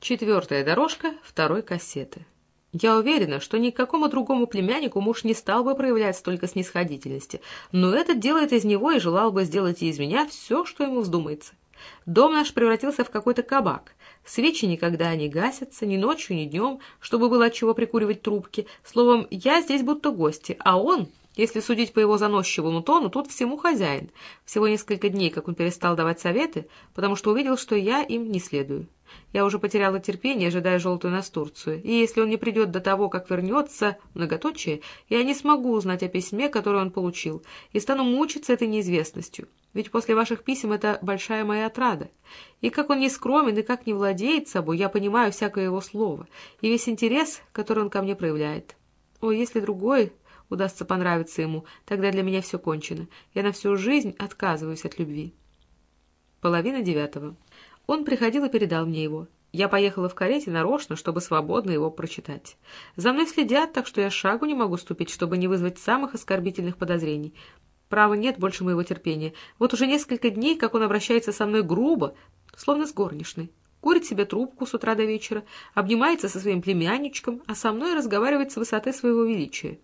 Четвертая дорожка второй кассеты. Я уверена, что ни к какому другому племяннику муж не стал бы проявлять столько снисходительности, но этот делает из него и желал бы сделать из меня все, что ему вздумается. Дом наш превратился в какой-то кабак. Свечи никогда не гасятся, ни ночью, ни днем, чтобы было от чего прикуривать трубки. Словом, я здесь будто гости, а он если судить по его заносчивому тону, тут всему хозяин. Всего несколько дней, как он перестал давать советы, потому что увидел, что я им не следую. Я уже потеряла терпение, ожидая желтую настурцию, и если он не придет до того, как вернется, многоточие, я не смогу узнать о письме, которое он получил, и стану мучиться этой неизвестностью. Ведь после ваших писем это большая моя отрада. И как он не скромен и как не владеет собой, я понимаю всякое его слово, и весь интерес, который он ко мне проявляет. О, если другой удастся понравиться ему, тогда для меня все кончено. Я на всю жизнь отказываюсь от любви. Половина девятого. Он приходил и передал мне его. Я поехала в карете нарочно, чтобы свободно его прочитать. За мной следят, так что я шагу не могу ступить, чтобы не вызвать самых оскорбительных подозрений. Право нет больше моего терпения. Вот уже несколько дней, как он обращается со мной грубо, словно с горничной. Курит себе трубку с утра до вечера, обнимается со своим племянничком, а со мной разговаривает с высоты своего величия.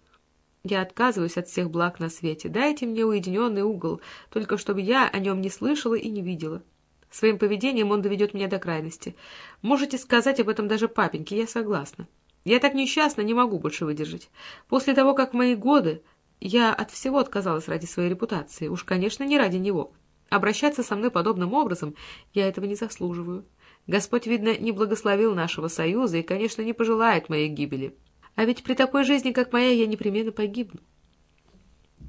Я отказываюсь от всех благ на свете. Дайте мне уединенный угол, только чтобы я о нем не слышала и не видела. Своим поведением он доведет меня до крайности. Можете сказать об этом даже папеньке, я согласна. Я так несчастна, не могу больше выдержать. После того, как мои годы я от всего отказалась ради своей репутации, уж, конечно, не ради него. Обращаться со мной подобным образом я этого не заслуживаю. Господь, видно, не благословил нашего союза и, конечно, не пожелает моей гибели. А ведь при такой жизни, как моя, я непременно погибну.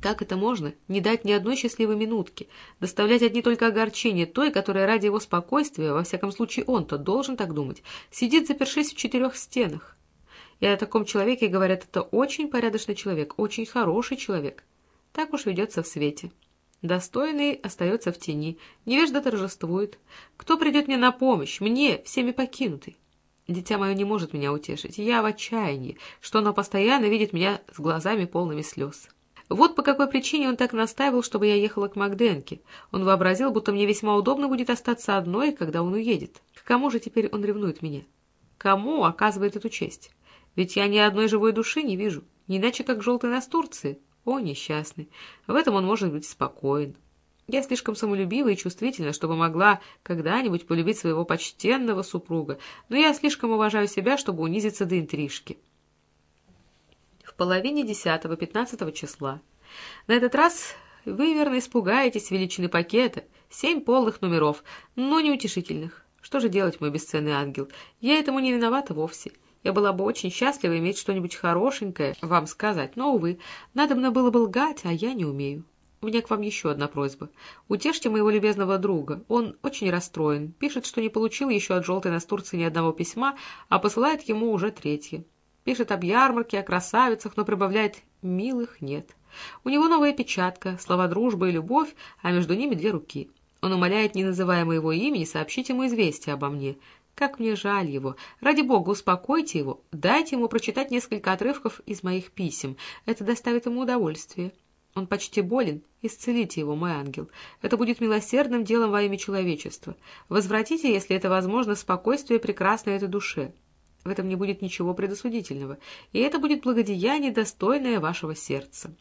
Как это можно? Не дать ни одной счастливой минутки, доставлять одни только огорчения той, которая ради его спокойствия, во всяком случае он-то должен так думать, сидит запершись в четырех стенах. И о таком человеке говорят, это очень порядочный человек, очень хороший человек. Так уж ведется в свете. Достойный остается в тени, невежда торжествует. Кто придет мне на помощь, мне, всеми покинутый? Дитя мое не может меня утешить. Я в отчаянии, что оно постоянно видит меня с глазами полными слез. Вот по какой причине он так настаивал, чтобы я ехала к Макденке. Он вообразил, будто мне весьма удобно будет остаться одной, когда он уедет. К кому же теперь он ревнует меня? Кому оказывает эту честь? Ведь я ни одной живой души не вижу, не иначе как желтый Настурции. О, несчастный! В этом он может быть спокоен. Я слишком самолюбива и чувствительна, чтобы могла когда-нибудь полюбить своего почтенного супруга, но я слишком уважаю себя, чтобы унизиться до интрижки. В половине десятого-пятнадцатого числа. На этот раз вы, верно, испугаетесь величины пакета. Семь полных номеров, но неутешительных. Что же делать, мой бесценный ангел? Я этому не виновата вовсе. Я была бы очень счастлива иметь что-нибудь хорошенькое вам сказать, но, увы, надо было бы лгать, а я не умею. У меня к вам еще одна просьба. Утешьте моего любезного друга. Он очень расстроен. Пишет, что не получил еще от желтой настурции ни одного письма, а посылает ему уже третье. Пишет об ярмарке, о красавицах, но прибавляет «милых нет». У него новая печатка, слова «дружба» и «любовь», а между ними две руки. Он умоляет, не называя моего имени, сообщить ему известие обо мне. Как мне жаль его. Ради бога, успокойте его. Дайте ему прочитать несколько отрывков из моих писем. Это доставит ему удовольствие. Он почти болен. Исцелите его, мой ангел. Это будет милосердным делом во имя человечества. Возвратите, если это возможно, спокойствие прекрасной этой душе. В этом не будет ничего предосудительного, и это будет благодеяние, достойное вашего сердца.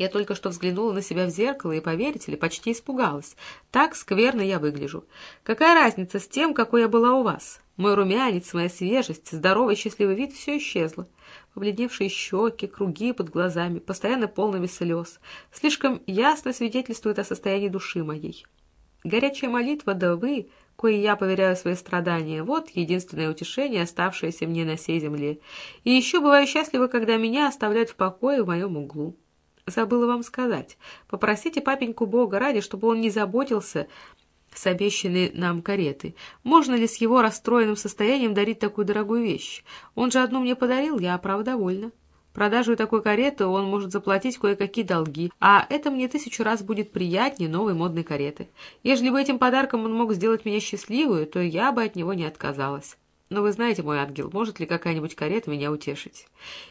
Я только что взглянула на себя в зеркало и, поверите ли, почти испугалась. Так скверно я выгляжу. Какая разница с тем, какой я была у вас? Мой румянец, моя свежесть, здоровый счастливый вид — все исчезло побледневшие щеки, круги под глазами, постоянно полными слез, слишком ясно свидетельствует о состоянии души моей. Горячая молитва, да вы, кое я поверяю свои страдания, вот единственное утешение, оставшееся мне на сей земле. И еще бываю счастлива, когда меня оставляют в покое в моем углу. Забыла вам сказать. Попросите папеньку Бога ради, чтобы он не заботился с обещанной нам кареты. Можно ли с его расстроенным состоянием дарить такую дорогую вещь? Он же одну мне подарил, я, право, довольна. Продажу такой кареты он может заплатить кое-какие долги, а это мне тысячу раз будет приятнее новой модной кареты. Ежели бы этим подарком он мог сделать меня счастливую, то я бы от него не отказалась. Но вы знаете, мой ангел, может ли какая-нибудь карета меня утешить?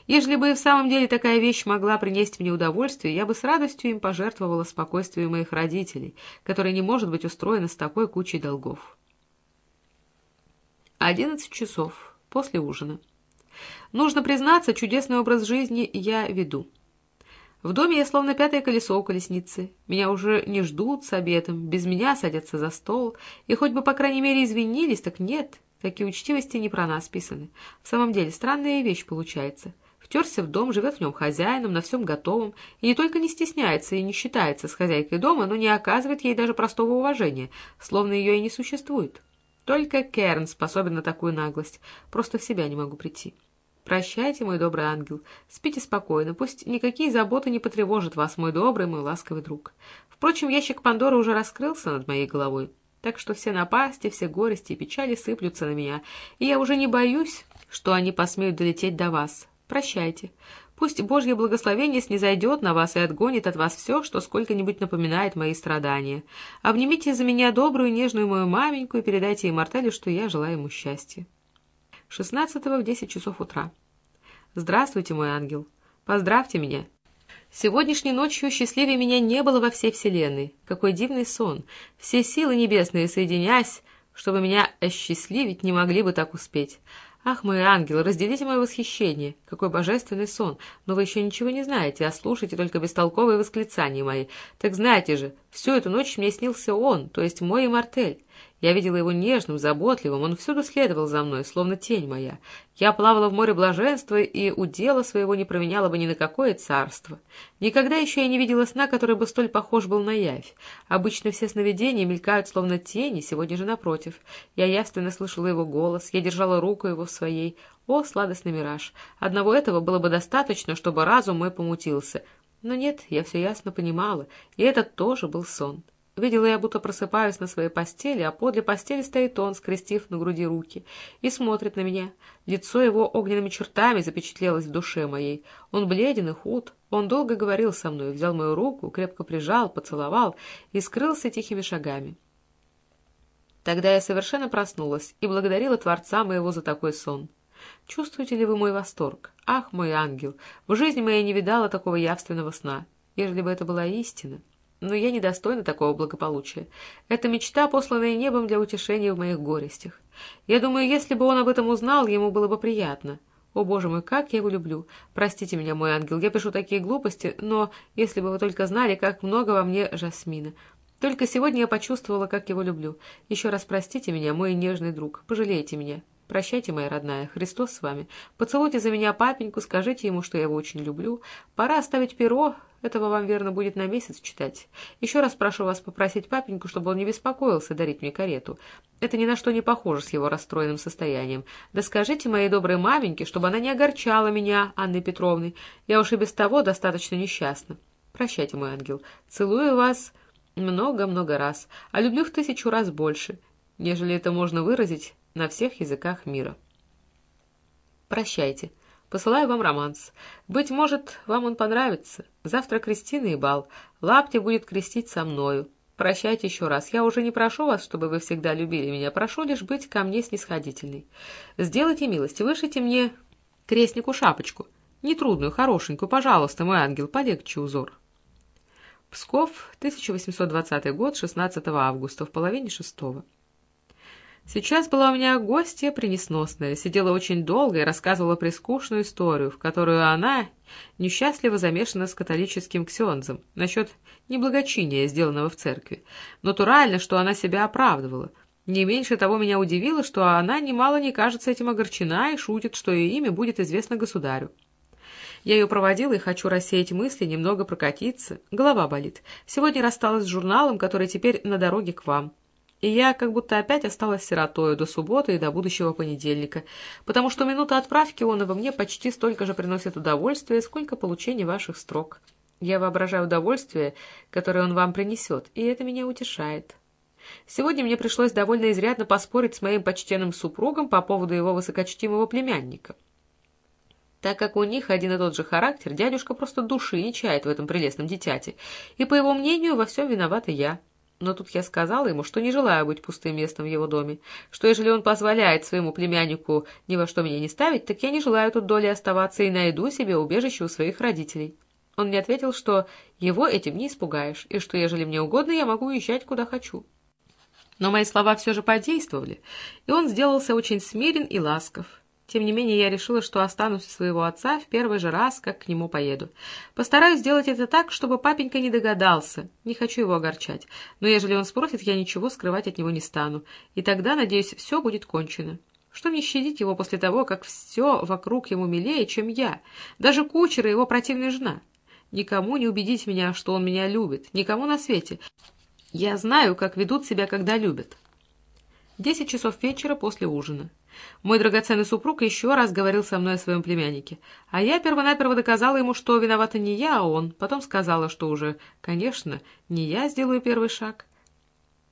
Ежели бы и в самом деле такая вещь могла принести мне удовольствие, я бы с радостью им пожертвовала спокойствию моих родителей, которое не может быть устроено с такой кучей долгов. Одиннадцать часов после ужина. Нужно признаться, чудесный образ жизни я веду. В доме я словно пятое колесо у колесницы. Меня уже не ждут с обедом, без меня садятся за стол, и хоть бы, по крайней мере, извинились, так нет, такие учтивости не про нас писаны. В самом деле, странная вещь получается. Втерся в дом, живет в нем хозяином, на всем готовом, и не только не стесняется и не считается с хозяйкой дома, но не оказывает ей даже простого уважения, словно ее и не существует. Только Керн способен на такую наглость. Просто в себя не могу прийти. Прощайте, мой добрый ангел. Спите спокойно, пусть никакие заботы не потревожат вас, мой добрый, мой ласковый друг. Впрочем, ящик Пандоры уже раскрылся над моей головой, так что все напасти, все горести и печали сыплются на меня, и я уже не боюсь, что они посмеют долететь до вас. Прощайте. Пусть Божье благословение снизойдет на вас и отгонит от вас все, что сколько-нибудь напоминает мои страдания. Обнимите за меня добрую, нежную мою маменьку и передайте ей Мартелю, что я желаю ему счастья. 16 в 10 часов утра. Здравствуйте, мой ангел. Поздравьте меня. Сегодняшней ночью счастливее меня не было во всей вселенной. Какой дивный сон. Все силы небесные, соединясь, чтобы меня осчастливить, не могли бы так успеть. «Ах, мой ангел, разделите мое восхищение! Какой божественный сон! Но вы еще ничего не знаете, а слушайте только бестолковые восклицания мои. Так знаете же, всю эту ночь мне снился он, то есть мой Мартель. Я видела его нежным, заботливым, он всюду следовал за мной, словно тень моя. Я плавала в море блаженства и у дела своего не променяла бы ни на какое царство. Никогда еще я не видела сна, который бы столь похож был на явь. Обычно все сновидения мелькают, словно тени, сегодня же напротив. Я явственно слышала его голос, я держала руку его в своей. О, сладостный мираж! Одного этого было бы достаточно, чтобы разум мой помутился. Но нет, я все ясно понимала, и этот тоже был сон. Видела я, будто просыпаюсь на своей постели, а подле постели стоит он, скрестив на груди руки, и смотрит на меня. Лицо его огненными чертами запечатлелось в душе моей. Он бледен и худ. Он долго говорил со мной, взял мою руку, крепко прижал, поцеловал и скрылся тихими шагами. Тогда я совершенно проснулась и благодарила Творца моего за такой сон. Чувствуете ли вы мой восторг? Ах, мой ангел, в жизни моей не видала такого явственного сна, ежели бы это была истина но я недостойна такого благополучия. Это мечта, посланная небом для утешения в моих горестях. Я думаю, если бы он об этом узнал, ему было бы приятно. О, боже мой, как я его люблю! Простите меня, мой ангел, я пишу такие глупости, но если бы вы только знали, как много во мне Жасмина. Только сегодня я почувствовала, как его люблю. Еще раз простите меня, мой нежный друг, пожалейте меня. Прощайте, моя родная, Христос с вами. Поцелуйте за меня папеньку, скажите ему, что я его очень люблю. Пора оставить перо, этого вам, верно, будет на месяц читать. Еще раз прошу вас попросить папеньку, чтобы он не беспокоился дарить мне карету. Это ни на что не похоже с его расстроенным состоянием. Да скажите моей доброй маменьке, чтобы она не огорчала меня, Анной Петровной. Я уж и без того достаточно несчастна. Прощайте, мой ангел. Целую вас много-много раз, а люблю в тысячу раз больше, нежели это можно выразить на всех языках мира. Прощайте. Посылаю вам романс. Быть может, вам он понравится. Завтра Кристина и бал. Лапти будет крестить со мною. Прощайте еще раз. Я уже не прошу вас, чтобы вы всегда любили меня. Прошу лишь быть ко мне снисходительной. Сделайте милость, вышите мне крестнику шапочку. Нетрудную, хорошенькую, пожалуйста, мой ангел, полегче узор. Псков, 1820 год, 16 августа, в половине шестого. Сейчас была у меня гостья пренесносная, сидела очень долго и рассказывала прискучную историю, в которую она несчастливо замешана с католическим ксензом насчет неблагочиния, сделанного в церкви. Натурально, что она себя оправдывала. Не меньше того меня удивило, что она немало не кажется этим огорчена и шутит, что ее имя будет известно государю. Я ее проводила и хочу рассеять мысли, немного прокатиться. Голова болит. Сегодня рассталась с журналом, который теперь на дороге к вам и я как будто опять осталась сиротою до субботы и до будущего понедельника, потому что минута отправки он обо мне почти столько же приносит удовольствия, сколько получение ваших строк. Я воображаю удовольствие, которое он вам принесет, и это меня утешает. Сегодня мне пришлось довольно изрядно поспорить с моим почтенным супругом по поводу его высокочтимого племянника. Так как у них один и тот же характер, дядюшка просто души не чает в этом прелестном дитяте, и, по его мнению, во всем виновата я. Но тут я сказала ему, что не желаю быть пустым местом в его доме, что если он позволяет своему племяннику ни во что меня не ставить, так я не желаю тут доли оставаться и найду себе убежище у своих родителей. Он мне ответил, что его этим не испугаешь, и что, ежели мне угодно, я могу уезжать куда хочу. Но мои слова все же подействовали, и он сделался очень смирен и ласков. Тем не менее, я решила, что останусь у своего отца в первый же раз, как к нему поеду. Постараюсь сделать это так, чтобы папенька не догадался. Не хочу его огорчать. Но ежели он спросит, я ничего скрывать от него не стану. И тогда, надеюсь, все будет кончено. Что мне щадить его после того, как все вокруг ему милее, чем я? Даже кучер и его противная жена. Никому не убедить меня, что он меня любит. Никому на свете. Я знаю, как ведут себя, когда любят. Десять часов вечера после ужина. Мой драгоценный супруг еще раз говорил со мной о своем племяннике, а я первонаперво доказала ему, что виновата не я, а он. Потом сказала, что уже, конечно, не я сделаю первый шаг.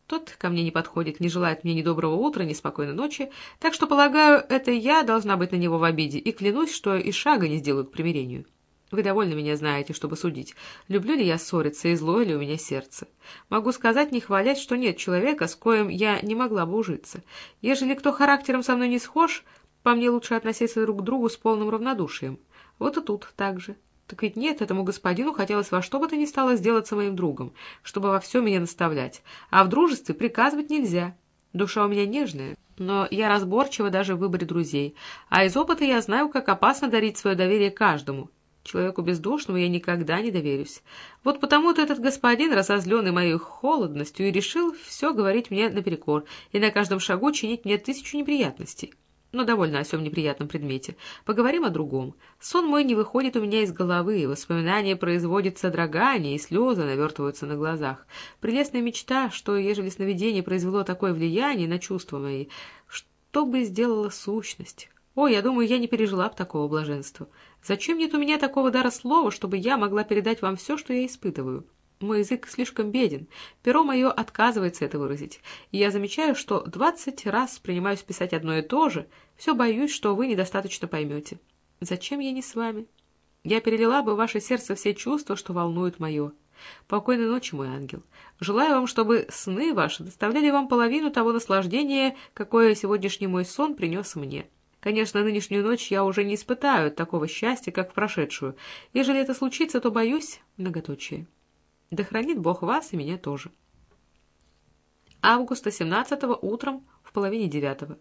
Тот ко мне не подходит, не желает мне ни доброго утра, ни спокойной ночи, так что, полагаю, это я должна быть на него в обиде, и клянусь, что и шага не сделаю к примирению. Вы довольно меня знаете, чтобы судить, люблю ли я ссориться и злое ли у меня сердце. Могу сказать, не хвалять, что нет человека, с коим я не могла бы ужиться. Ежели кто характером со мной не схож, по мне лучше относиться друг к другу с полным равнодушием. Вот и тут так же. Так ведь нет, этому господину хотелось во что бы то ни стало сделаться моим другом, чтобы во всем меня наставлять. А в дружестве приказывать нельзя. Душа у меня нежная, но я разборчива даже в выборе друзей. А из опыта я знаю, как опасно дарить свое доверие каждому, Человеку бездушному я никогда не доверюсь. Вот потому-то этот господин, разозленный моей холодностью, и решил все говорить мне наперекор и на каждом шагу чинить мне тысячу неприятностей. Но довольно о всем неприятном предмете. Поговорим о другом. Сон мой не выходит у меня из головы, воспоминания производят содрогание, и слезы навертываются на глазах. Прелестная мечта, что, ежели сновидение произвело такое влияние на чувства мои, что бы сделала сущность? О, я думаю, я не пережила бы такого блаженства. Зачем нет у меня такого дара слова, чтобы я могла передать вам все, что я испытываю? Мой язык слишком беден, перо мое отказывается это выразить, и я замечаю, что двадцать раз принимаюсь писать одно и то же, все боюсь, что вы недостаточно поймете. Зачем я не с вами? Я перелила бы в ваше сердце все чувства, что волнуют мое. Покойной ночи, мой ангел. Желаю вам, чтобы сны ваши доставляли вам половину того наслаждения, какое сегодняшний мой сон принес мне. Конечно, нынешнюю ночь я уже не испытаю такого счастья, как в прошедшую. Ежели это случится, то боюсь многоточие. Да хранит Бог вас и меня тоже. Августа 17 утром в половине девятого.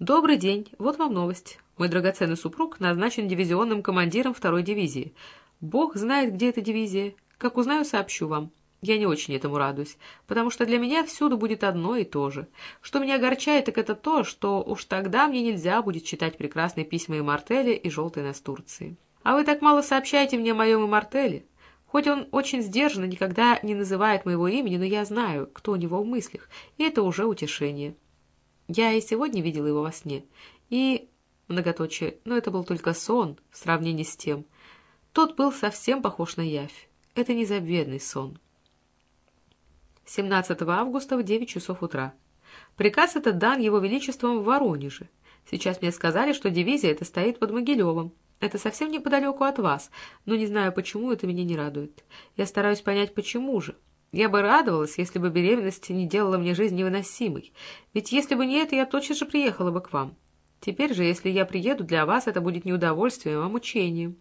Добрый день, вот вам новость. Мой драгоценный супруг назначен дивизионным командиром второй дивизии. Бог знает, где эта дивизия. Как узнаю, сообщу вам. Я не очень этому радуюсь, потому что для меня всюду будет одно и то же. Что меня огорчает, так это то, что уж тогда мне нельзя будет читать прекрасные письма и Мартеля и желтой нас Турции. А вы так мало сообщаете мне о моем и. Хоть он очень сдержанно никогда не называет моего имени, но я знаю, кто у него в мыслях, и это уже утешение. Я и сегодня видела его во сне, и... Многоточие, но это был только сон в сравнении с тем. Тот был совсем похож на явь. Это незабвенный сон. 17 августа в 9 часов утра. Приказ этот дан Его Величеством в Воронеже. Сейчас мне сказали, что дивизия эта стоит под Могилевым. Это совсем неподалеку от вас, но не знаю, почему это меня не радует. Я стараюсь понять, почему же. Я бы радовалась, если бы беременность не делала мне жизнь невыносимой. Ведь если бы не это, я тотчас же приехала бы к вам. Теперь же, если я приеду, для вас это будет не удовольствием, а мучением.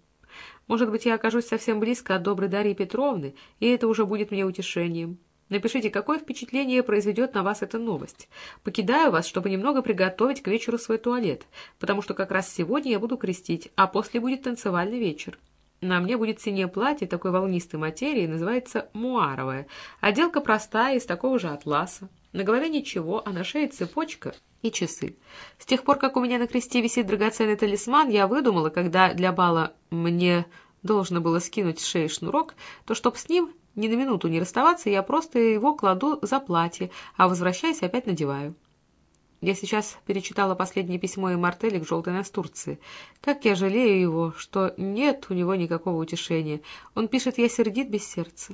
Может быть, я окажусь совсем близко от доброй Дарьи Петровны, и это уже будет мне утешением. Напишите, какое впечатление произведет на вас эта новость. Покидаю вас, чтобы немного приготовить к вечеру свой туалет, потому что как раз сегодня я буду крестить, а после будет танцевальный вечер. На мне будет синее платье такой волнистой материи, называется муаровое. Отделка простая, из такого же атласа. На голове ничего, а на шее цепочка и часы. С тех пор, как у меня на кресте висит драгоценный талисман, я выдумала, когда для бала мне должно было скинуть с шеи шнурок, то чтоб с ним ни на минуту не расставаться, я просто его кладу за платье, а возвращаясь опять надеваю. Я сейчас перечитала последнее письмо и Мартели к «Желтой нас Турции». Как я жалею его, что нет у него никакого утешения. Он пишет «Я сердит без сердца».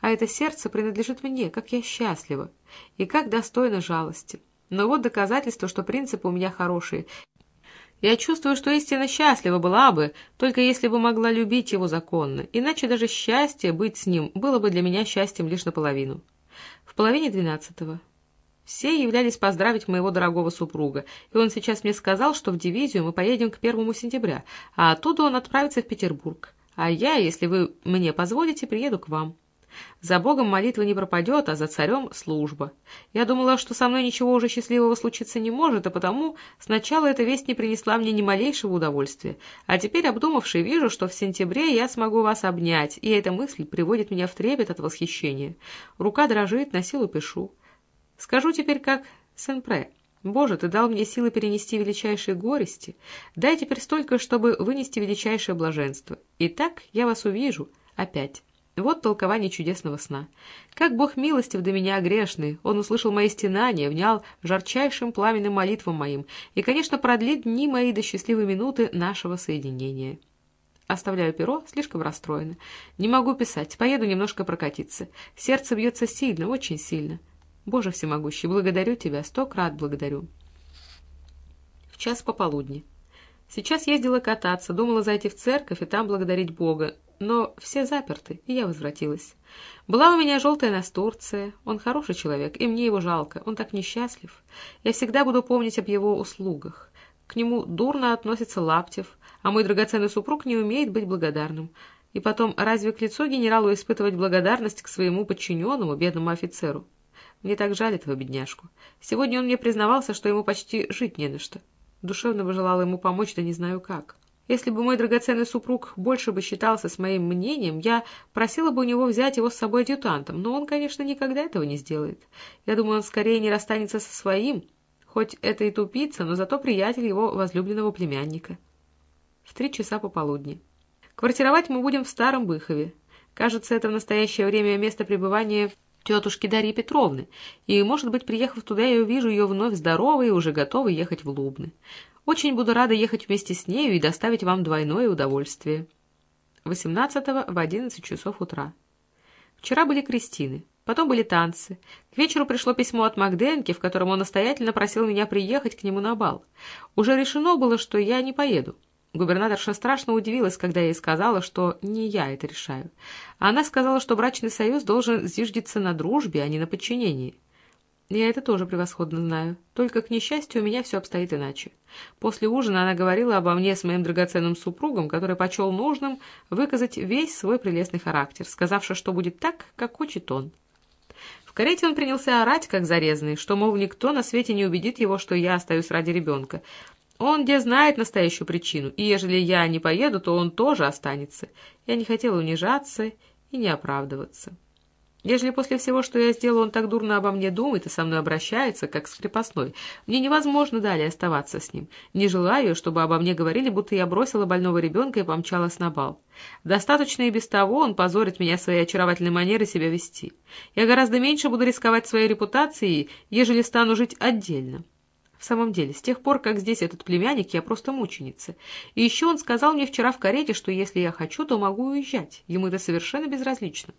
А это сердце принадлежит мне, как я счастлива, и как достойно жалости. Но вот доказательство, что принципы у меня хорошие, я чувствую, что истинно счастлива была бы, только если бы могла любить его законно, иначе даже счастье быть с ним было бы для меня счастьем лишь наполовину. В половине двенадцатого. Все являлись поздравить моего дорогого супруга, и он сейчас мне сказал, что в дивизию мы поедем к первому сентября, а оттуда он отправится в Петербург, а я, если вы мне позволите, приеду к вам. За Богом молитва не пропадет, а за царем — служба. Я думала, что со мной ничего уже счастливого случиться не может, а потому сначала эта весть не принесла мне ни малейшего удовольствия. А теперь, обдумавши, вижу, что в сентябре я смогу вас обнять, и эта мысль приводит меня в трепет от восхищения. Рука дрожит, на силу пишу. Скажу теперь как Сен-Пре. Боже, ты дал мне силы перенести величайшие горести. Дай теперь столько, чтобы вынести величайшее блаженство. Итак, я вас увижу. Опять. Вот толкование чудесного сна. Как Бог милостив до меня грешный, Он услышал мои стенания, внял жарчайшим пламенным молитвам моим и, конечно, продлит дни мои до счастливой минуты нашего соединения. Оставляю перо, слишком расстроена. Не могу писать, поеду немножко прокатиться. Сердце бьется сильно, очень сильно. Боже всемогущий, благодарю Тебя, сто крат благодарю. В час пополудни. Сейчас ездила кататься, думала зайти в церковь и там благодарить Бога, но все заперты, и я возвратилась. Была у меня желтая настурция, он хороший человек, и мне его жалко, он так несчастлив. Я всегда буду помнить об его услугах. К нему дурно относится Лаптев, а мой драгоценный супруг не умеет быть благодарным. И потом, разве к лицу генералу испытывать благодарность к своему подчиненному, бедному офицеру? Мне так жаль этого бедняжку. Сегодня он мне признавался, что ему почти жить не на что. Душевно бы желала ему помочь, да не знаю как. Если бы мой драгоценный супруг больше бы считался с моим мнением, я просила бы у него взять его с собой адъютантом, но он, конечно, никогда этого не сделает. Я думаю, он скорее не расстанется со своим, хоть это и тупица, но зато приятель его возлюбленного племянника. В три часа пополудни. Квартировать мы будем в Старом Быхове. Кажется, это в настоящее время место пребывания тетушки Дарьи Петровны, и, может быть, приехав туда, я увижу ее вновь здоровой и уже готовой ехать в Лубны. Очень буду рада ехать вместе с нею и доставить вам двойное удовольствие. 18 в 11 часов утра. Вчера были крестины, потом были танцы. К вечеру пришло письмо от Макденки, в котором он настоятельно просил меня приехать к нему на бал. Уже решено было, что я не поеду. Губернаторша страшно удивилась, когда я ей сказала, что не я это решаю. Она сказала, что брачный союз должен зиждиться на дружбе, а не на подчинении. Я это тоже превосходно знаю. Только, к несчастью, у меня все обстоит иначе. После ужина она говорила обо мне с моим драгоценным супругом, который почел нужным выказать весь свой прелестный характер, сказавши, что будет так, как хочет он. В карете он принялся орать, как зарезанный, что, мол, никто на свете не убедит его, что я остаюсь ради ребенка, он где знает настоящую причину, и ежели я не поеду, то он тоже останется. Я не хотела унижаться и не оправдываться. Ежели после всего, что я сделал, он так дурно обо мне думает и со мной обращается, как с крепостной, мне невозможно далее оставаться с ним. Не желаю, чтобы обо мне говорили, будто я бросила больного ребенка и помчалась на бал. Достаточно и без того он позорит меня своей очаровательной манерой себя вести. Я гораздо меньше буду рисковать своей репутацией, ежели стану жить отдельно. В самом деле, с тех пор, как здесь этот племянник, я просто мученица. И еще он сказал мне вчера в карете, что если я хочу, то могу уезжать. Ему это совершенно безразлично.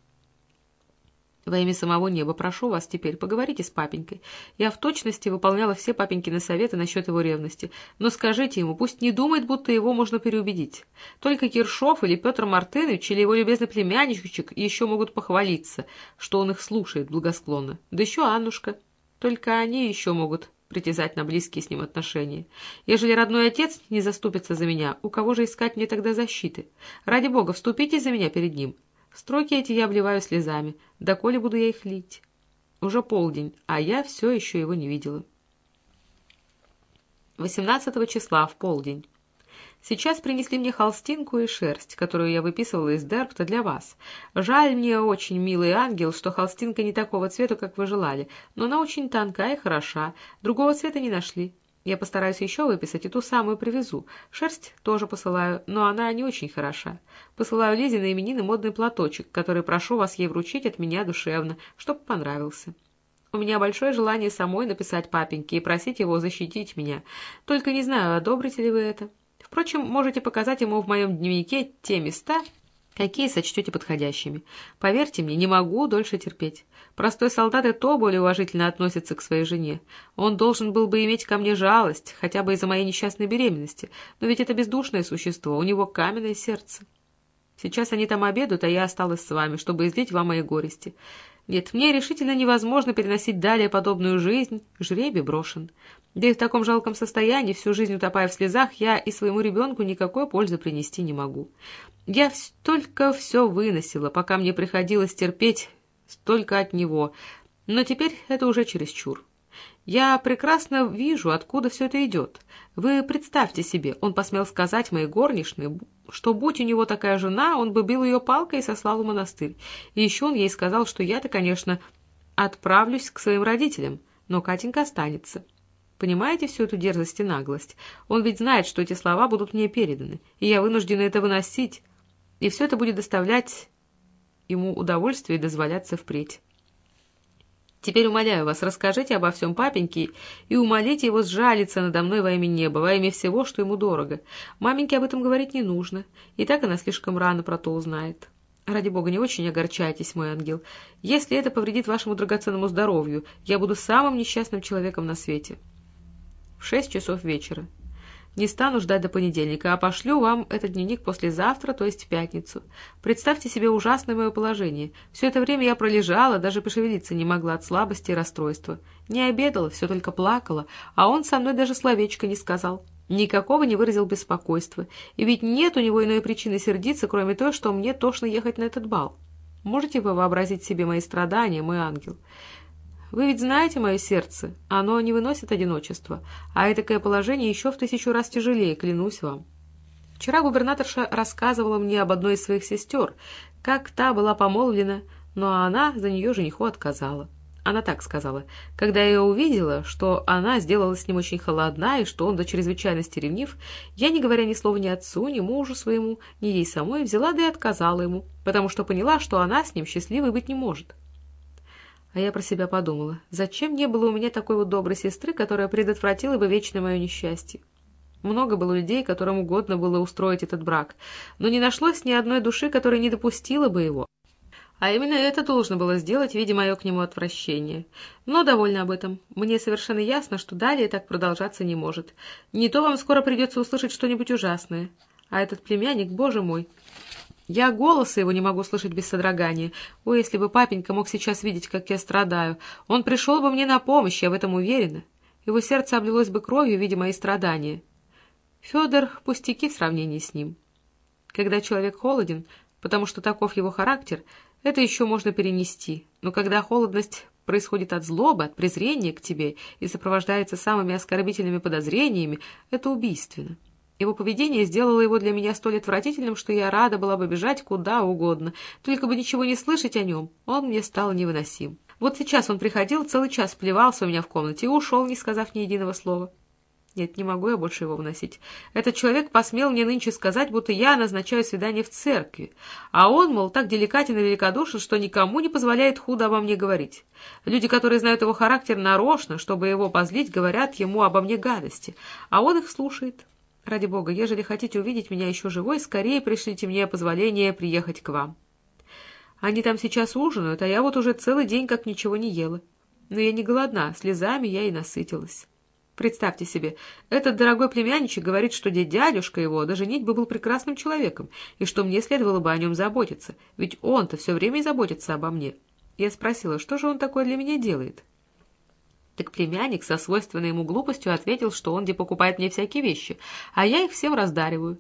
Во имя самого неба прошу вас теперь, поговорите с папенькой. Я в точности выполняла все папенькины советы насчет его ревности. Но скажите ему, пусть не думает, будто его можно переубедить. Только Киршов или Петр Мартынович или его любезный племянничек еще могут похвалиться, что он их слушает благосклонно. Да еще Аннушка. Только они еще могут притязать на близкие с ним отношения. Ежели родной отец не заступится за меня, у кого же искать мне тогда защиты? Ради бога, вступите за меня перед ним. Строки эти я обливаю слезами, доколе буду я их лить. Уже полдень, а я все еще его не видела. 18 числа в полдень. Сейчас принесли мне холстинку и шерсть, которую я выписывала из Дерпта для вас. Жаль мне очень, милый ангел, что холстинка не такого цвета, как вы желали, но она очень тонкая и хороша. Другого цвета не нашли. Я постараюсь еще выписать и ту самую привезу. Шерсть тоже посылаю, но она не очень хороша. Посылаю Лизе на именины модный платочек, который прошу вас ей вручить от меня душевно, чтоб понравился. У меня большое желание самой написать папеньке и просить его защитить меня. Только не знаю, одобрите ли вы это. Впрочем, можете показать ему в моем дневнике те места, какие сочтете подходящими. Поверьте мне, не могу дольше терпеть. Простой солдат и то более уважительно относится к своей жене. Он должен был бы иметь ко мне жалость, хотя бы из-за моей несчастной беременности, но ведь это бездушное существо, у него каменное сердце. Сейчас они там обедают, а я осталась с вами, чтобы излить вам мои горести. Нет, мне решительно невозможно переносить далее подобную жизнь. Жребий брошен. Да и в таком жалком состоянии, всю жизнь утопая в слезах, я и своему ребенку никакой пользы принести не могу. Я только все выносила, пока мне приходилось терпеть столько от него, но теперь это уже чересчур. Я прекрасно вижу, откуда все это идет. Вы представьте себе, он посмел сказать моей горничной, что будь у него такая жена, он бы бил ее палкой и сослал в монастырь. И еще он ей сказал, что я-то, конечно, отправлюсь к своим родителям, но Катенька останется. Понимаете всю эту дерзость и наглость? Он ведь знает, что эти слова будут мне переданы, и я вынуждена это выносить, и все это будет доставлять ему удовольствие и дозволяться впредь. Теперь умоляю вас, расскажите обо всем папеньке и умолите его сжалиться надо мной во имя неба, во имя всего, что ему дорого. Маменьке об этом говорить не нужно, и так она слишком рано про то узнает. Ради бога, не очень огорчайтесь, мой ангел. Если это повредит вашему драгоценному здоровью, я буду самым несчастным человеком на свете. В шесть часов вечера. Не стану ждать до понедельника, а пошлю вам этот дневник послезавтра, то есть в пятницу. Представьте себе ужасное мое положение. Все это время я пролежала, даже пошевелиться не могла от слабости и расстройства. Не обедала, все только плакала, а он со мной даже словечко не сказал. Никакого не выразил беспокойства. И ведь нет у него иной причины сердиться, кроме той, что мне тошно ехать на этот бал. Можете вы вообразить себе мои страдания, мой ангел? Вы ведь знаете мое сердце, оно не выносит одиночества, а такое положение еще в тысячу раз тяжелее, клянусь вам. Вчера губернаторша рассказывала мне об одной из своих сестер, как та была помолвлена, но она за нее жениху отказала. Она так сказала. Когда я увидела, что она сделала с ним очень холодна и что он до чрезвычайности ревнив, я, не говоря ни слова ни отцу, ни мужу своему, ни ей самой, взяла да и отказала ему, потому что поняла, что она с ним счастливой быть не может. А я про себя подумала, зачем не было у меня такой вот доброй сестры, которая предотвратила бы вечное мое несчастье? Много было людей, которым угодно было устроить этот брак, но не нашлось ни одной души, которая не допустила бы его. А именно это должно было сделать, видя мое к нему отвращение. Но довольно об этом. Мне совершенно ясно, что далее так продолжаться не может. Не то вам скоро придется услышать что-нибудь ужасное. А этот племянник, боже мой, я голоса его не могу слышать без содрогания. О, если бы папенька мог сейчас видеть, как я страдаю. Он пришел бы мне на помощь, я в этом уверена. Его сердце облилось бы кровью, видя мои страдания. Федор — пустяки в сравнении с ним. Когда человек холоден, потому что таков его характер, это еще можно перенести. Но когда холодность происходит от злобы, от презрения к тебе и сопровождается самыми оскорбительными подозрениями, это убийственно. Его поведение сделало его для меня столь отвратительным, что я рада была бы бежать куда угодно, только бы ничего не слышать о нем. Он мне стал невыносим. Вот сейчас он приходил, целый час плевался у меня в комнате и ушел, не сказав ни единого слова. Нет, не могу я больше его выносить. Этот человек посмел мне нынче сказать, будто я назначаю свидание в церкви, а он, мол, так деликатен и великодушен, что никому не позволяет худо обо мне говорить. Люди, которые знают его характер нарочно, чтобы его позлить, говорят ему обо мне гадости, а он их слушает. Ради бога, ежели хотите увидеть меня еще живой, скорее пришлите мне позволение приехать к вам. Они там сейчас ужинают, а я вот уже целый день как ничего не ела. Но я не голодна, слезами я и насытилась. Представьте себе, этот дорогой племянничек говорит, что дядюшка его до бы был прекрасным человеком, и что мне следовало бы о нем заботиться, ведь он-то все время и заботится обо мне. Я спросила, что же он такое для меня делает?» Так племянник со свойственной ему глупостью ответил, что он где покупает мне всякие вещи, а я их всем раздариваю.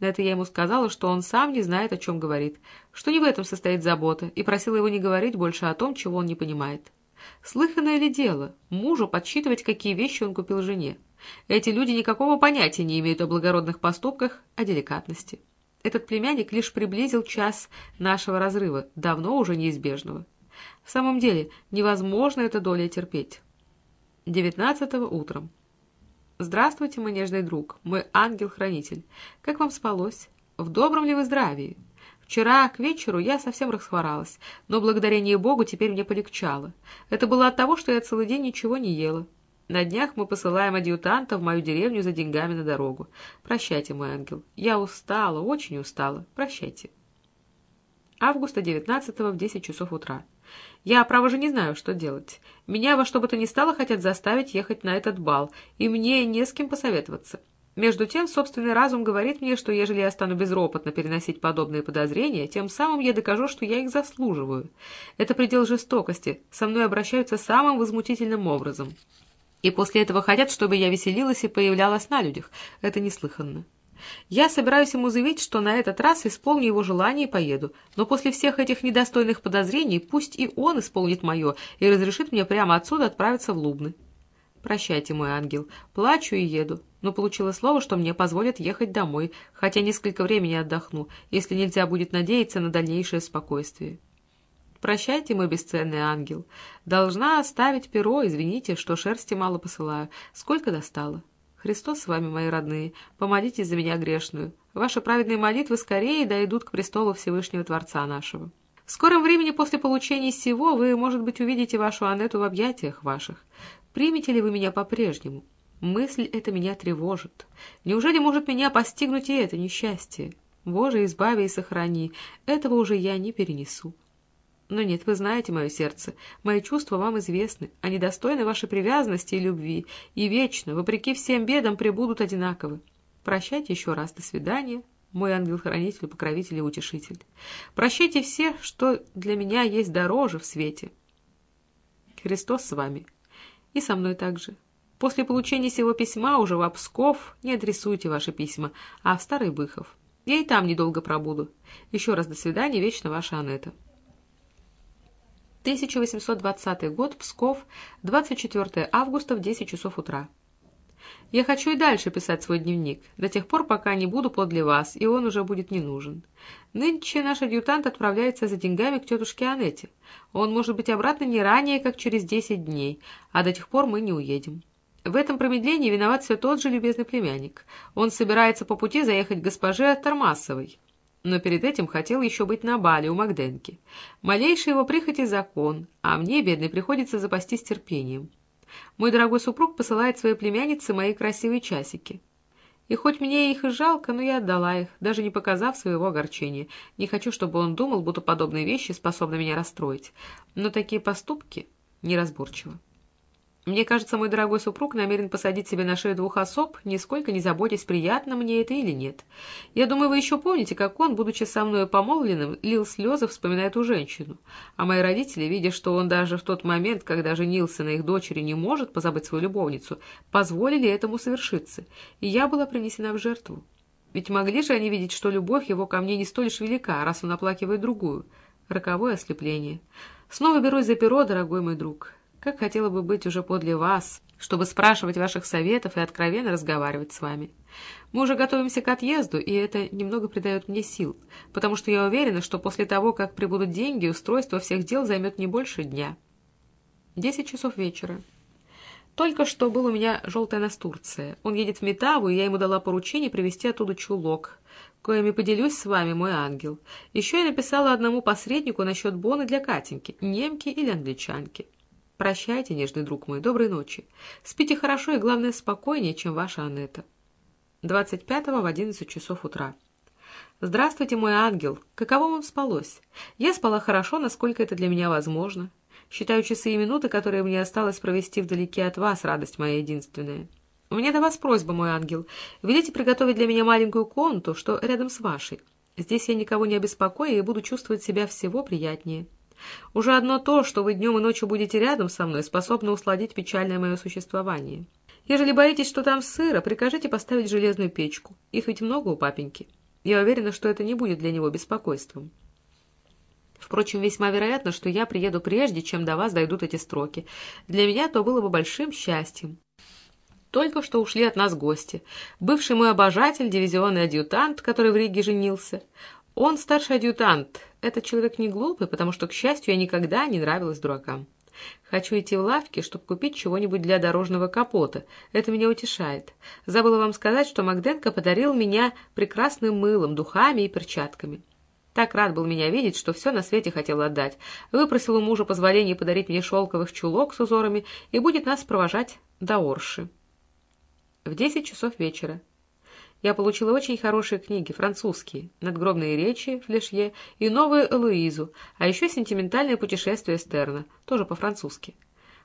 На это я ему сказала, что он сам не знает, о чем говорит, что не в этом состоит забота, и просила его не говорить больше о том, чего он не понимает. Слыханное ли дело, мужу подсчитывать, какие вещи он купил жене? Эти люди никакого понятия не имеют о благородных поступках, о деликатности. Этот племянник лишь приблизил час нашего разрыва, давно уже неизбежного. В самом деле, невозможно это долей терпеть. 19 утром. Здравствуйте, мой нежный друг, мой ангел-хранитель. Как вам спалось? В добром ли вы здравии? Вчера к вечеру я совсем расхворалась, но благодарение Богу теперь мне полегчало. Это было от того, что я целый день ничего не ела. На днях мы посылаем адъютанта в мою деревню за деньгами на дорогу. Прощайте, мой ангел. Я устала, очень устала. Прощайте. Августа 19 в 10 часов утра. Я, право же, не знаю, что делать. Меня во что бы то ни стало хотят заставить ехать на этот бал, и мне не с кем посоветоваться. Между тем, собственный разум говорит мне, что ежели я стану безропотно переносить подобные подозрения, тем самым я докажу, что я их заслуживаю. Это предел жестокости, со мной обращаются самым возмутительным образом. И после этого хотят, чтобы я веселилась и появлялась на людях. Это неслыханно. Я собираюсь ему заявить, что на этот раз исполню его желание и поеду, но после всех этих недостойных подозрений пусть и он исполнит мое и разрешит мне прямо отсюда отправиться в Лубны. Прощайте, мой ангел, плачу и еду, но получила слово, что мне позволят ехать домой, хотя несколько времени отдохну, если нельзя будет надеяться на дальнейшее спокойствие. Прощайте, мой бесценный ангел. Должна оставить перо, извините, что шерсти мало посылаю. Сколько достало? Христос с вами, мои родные, помолитесь за меня грешную. Ваши праведные молитвы скорее дойдут к престолу Всевышнего Творца нашего. В скором времени после получения сего вы, может быть, увидите вашу Анету в объятиях ваших. Примете ли вы меня по-прежнему? Мысль эта меня тревожит. Неужели может меня постигнуть и это несчастье? Боже, избави и сохрани, этого уже я не перенесу. Но нет, вы знаете мое сердце, мои чувства вам известны, они достойны вашей привязанности и любви, и вечно, вопреки всем бедам, пребудут одинаковы. Прощайте еще раз, до свидания, мой ангел-хранитель, покровитель и утешитель. Прощайте все, что для меня есть дороже в свете. Христос с вами. И со мной также. После получения сего письма уже в Псков не адресуйте ваши письма, а в Старый Быхов. Я и там недолго пробуду. Еще раз до свидания, вечно ваша Анетта. 1820 год, Псков, 24 августа в 10 часов утра. Я хочу и дальше писать свой дневник, до тех пор, пока не буду подле вас, и он уже будет не нужен. Нынче наш адъютант отправляется за деньгами к тетушке Анете. Он может быть обратно не ранее, как через десять дней, а до тех пор мы не уедем. В этом промедлении виноват все тот же любезный племянник. Он собирается по пути заехать к госпоже Тормасовой но перед этим хотел еще быть на бале у Магденки. Малейший его прихоти закон, а мне, бедный, приходится запастись терпением. Мой дорогой супруг посылает своей племяннице мои красивые часики. И хоть мне их и жалко, но я отдала их, даже не показав своего огорчения. Не хочу, чтобы он думал, будто подобные вещи способны меня расстроить. Но такие поступки неразборчивы. Мне кажется, мой дорогой супруг намерен посадить себе на шею двух особ, нисколько не заботясь, приятно мне это или нет. Я думаю, вы еще помните, как он, будучи со мной помолвленным, лил слезы, вспоминая эту женщину. А мои родители, видя, что он даже в тот момент, когда женился на их дочери, не может позабыть свою любовницу, позволили этому совершиться, и я была принесена в жертву. Ведь могли же они видеть, что любовь его ко мне не столь лишь велика, раз он оплакивает другую. Роковое ослепление. Снова берусь за перо, дорогой мой друг. Как хотела бы быть уже подле вас, чтобы спрашивать ваших советов и откровенно разговаривать с вами. Мы уже готовимся к отъезду, и это немного придает мне сил, потому что я уверена, что после того, как прибудут деньги, устройство всех дел займет не больше дня. Десять часов вечера. Только что был у меня желтая настурция. Он едет в Метаву, и я ему дала поручение привезти оттуда чулок, коими поделюсь с вами, мой ангел. Еще я написала одному посреднику насчет боны для Катеньки, немки или англичанки. Прощайте, нежный друг мой, доброй ночи. Спите хорошо и, главное, спокойнее, чем ваша Анетта. 25 в 11 часов утра. Здравствуйте, мой ангел. Каково вам спалось? Я спала хорошо, насколько это для меня возможно. Считаю часы и минуты, которые мне осталось провести вдалеке от вас, радость моя единственная. У меня до вас просьба, мой ангел. Велите приготовить для меня маленькую комнату, что рядом с вашей. Здесь я никого не обеспокою и буду чувствовать себя всего приятнее. Уже одно то, что вы днем и ночью будете рядом со мной, способно усладить печальное мое существование. Ежели боитесь, что там сыро, прикажите поставить железную печку. Их ведь много у папеньки. Я уверена, что это не будет для него беспокойством. Впрочем, весьма вероятно, что я приеду прежде, чем до вас дойдут эти строки. Для меня то было бы большим счастьем. Только что ушли от нас гости. Бывший мой обожатель, дивизионный адъютант, который в Риге женился. Он старший адъютант. Этот человек не глупый, потому что, к счастью, я никогда не нравилась дуракам. Хочу идти в лавки, чтобы купить чего-нибудь для дорожного капота. Это меня утешает. Забыла вам сказать, что Макденко подарил меня прекрасным мылом, духами и перчатками. Так рад был меня видеть, что все на свете хотел отдать. Выпросил у мужа позволение подарить мне шелковых чулок с узорами и будет нас провожать до Орши. В десять часов вечера. Я получила очень хорошие книги, французские, надгробные речи Флешье и новую Элуизу, а еще сентиментальное путешествие Стерна, тоже по-французски.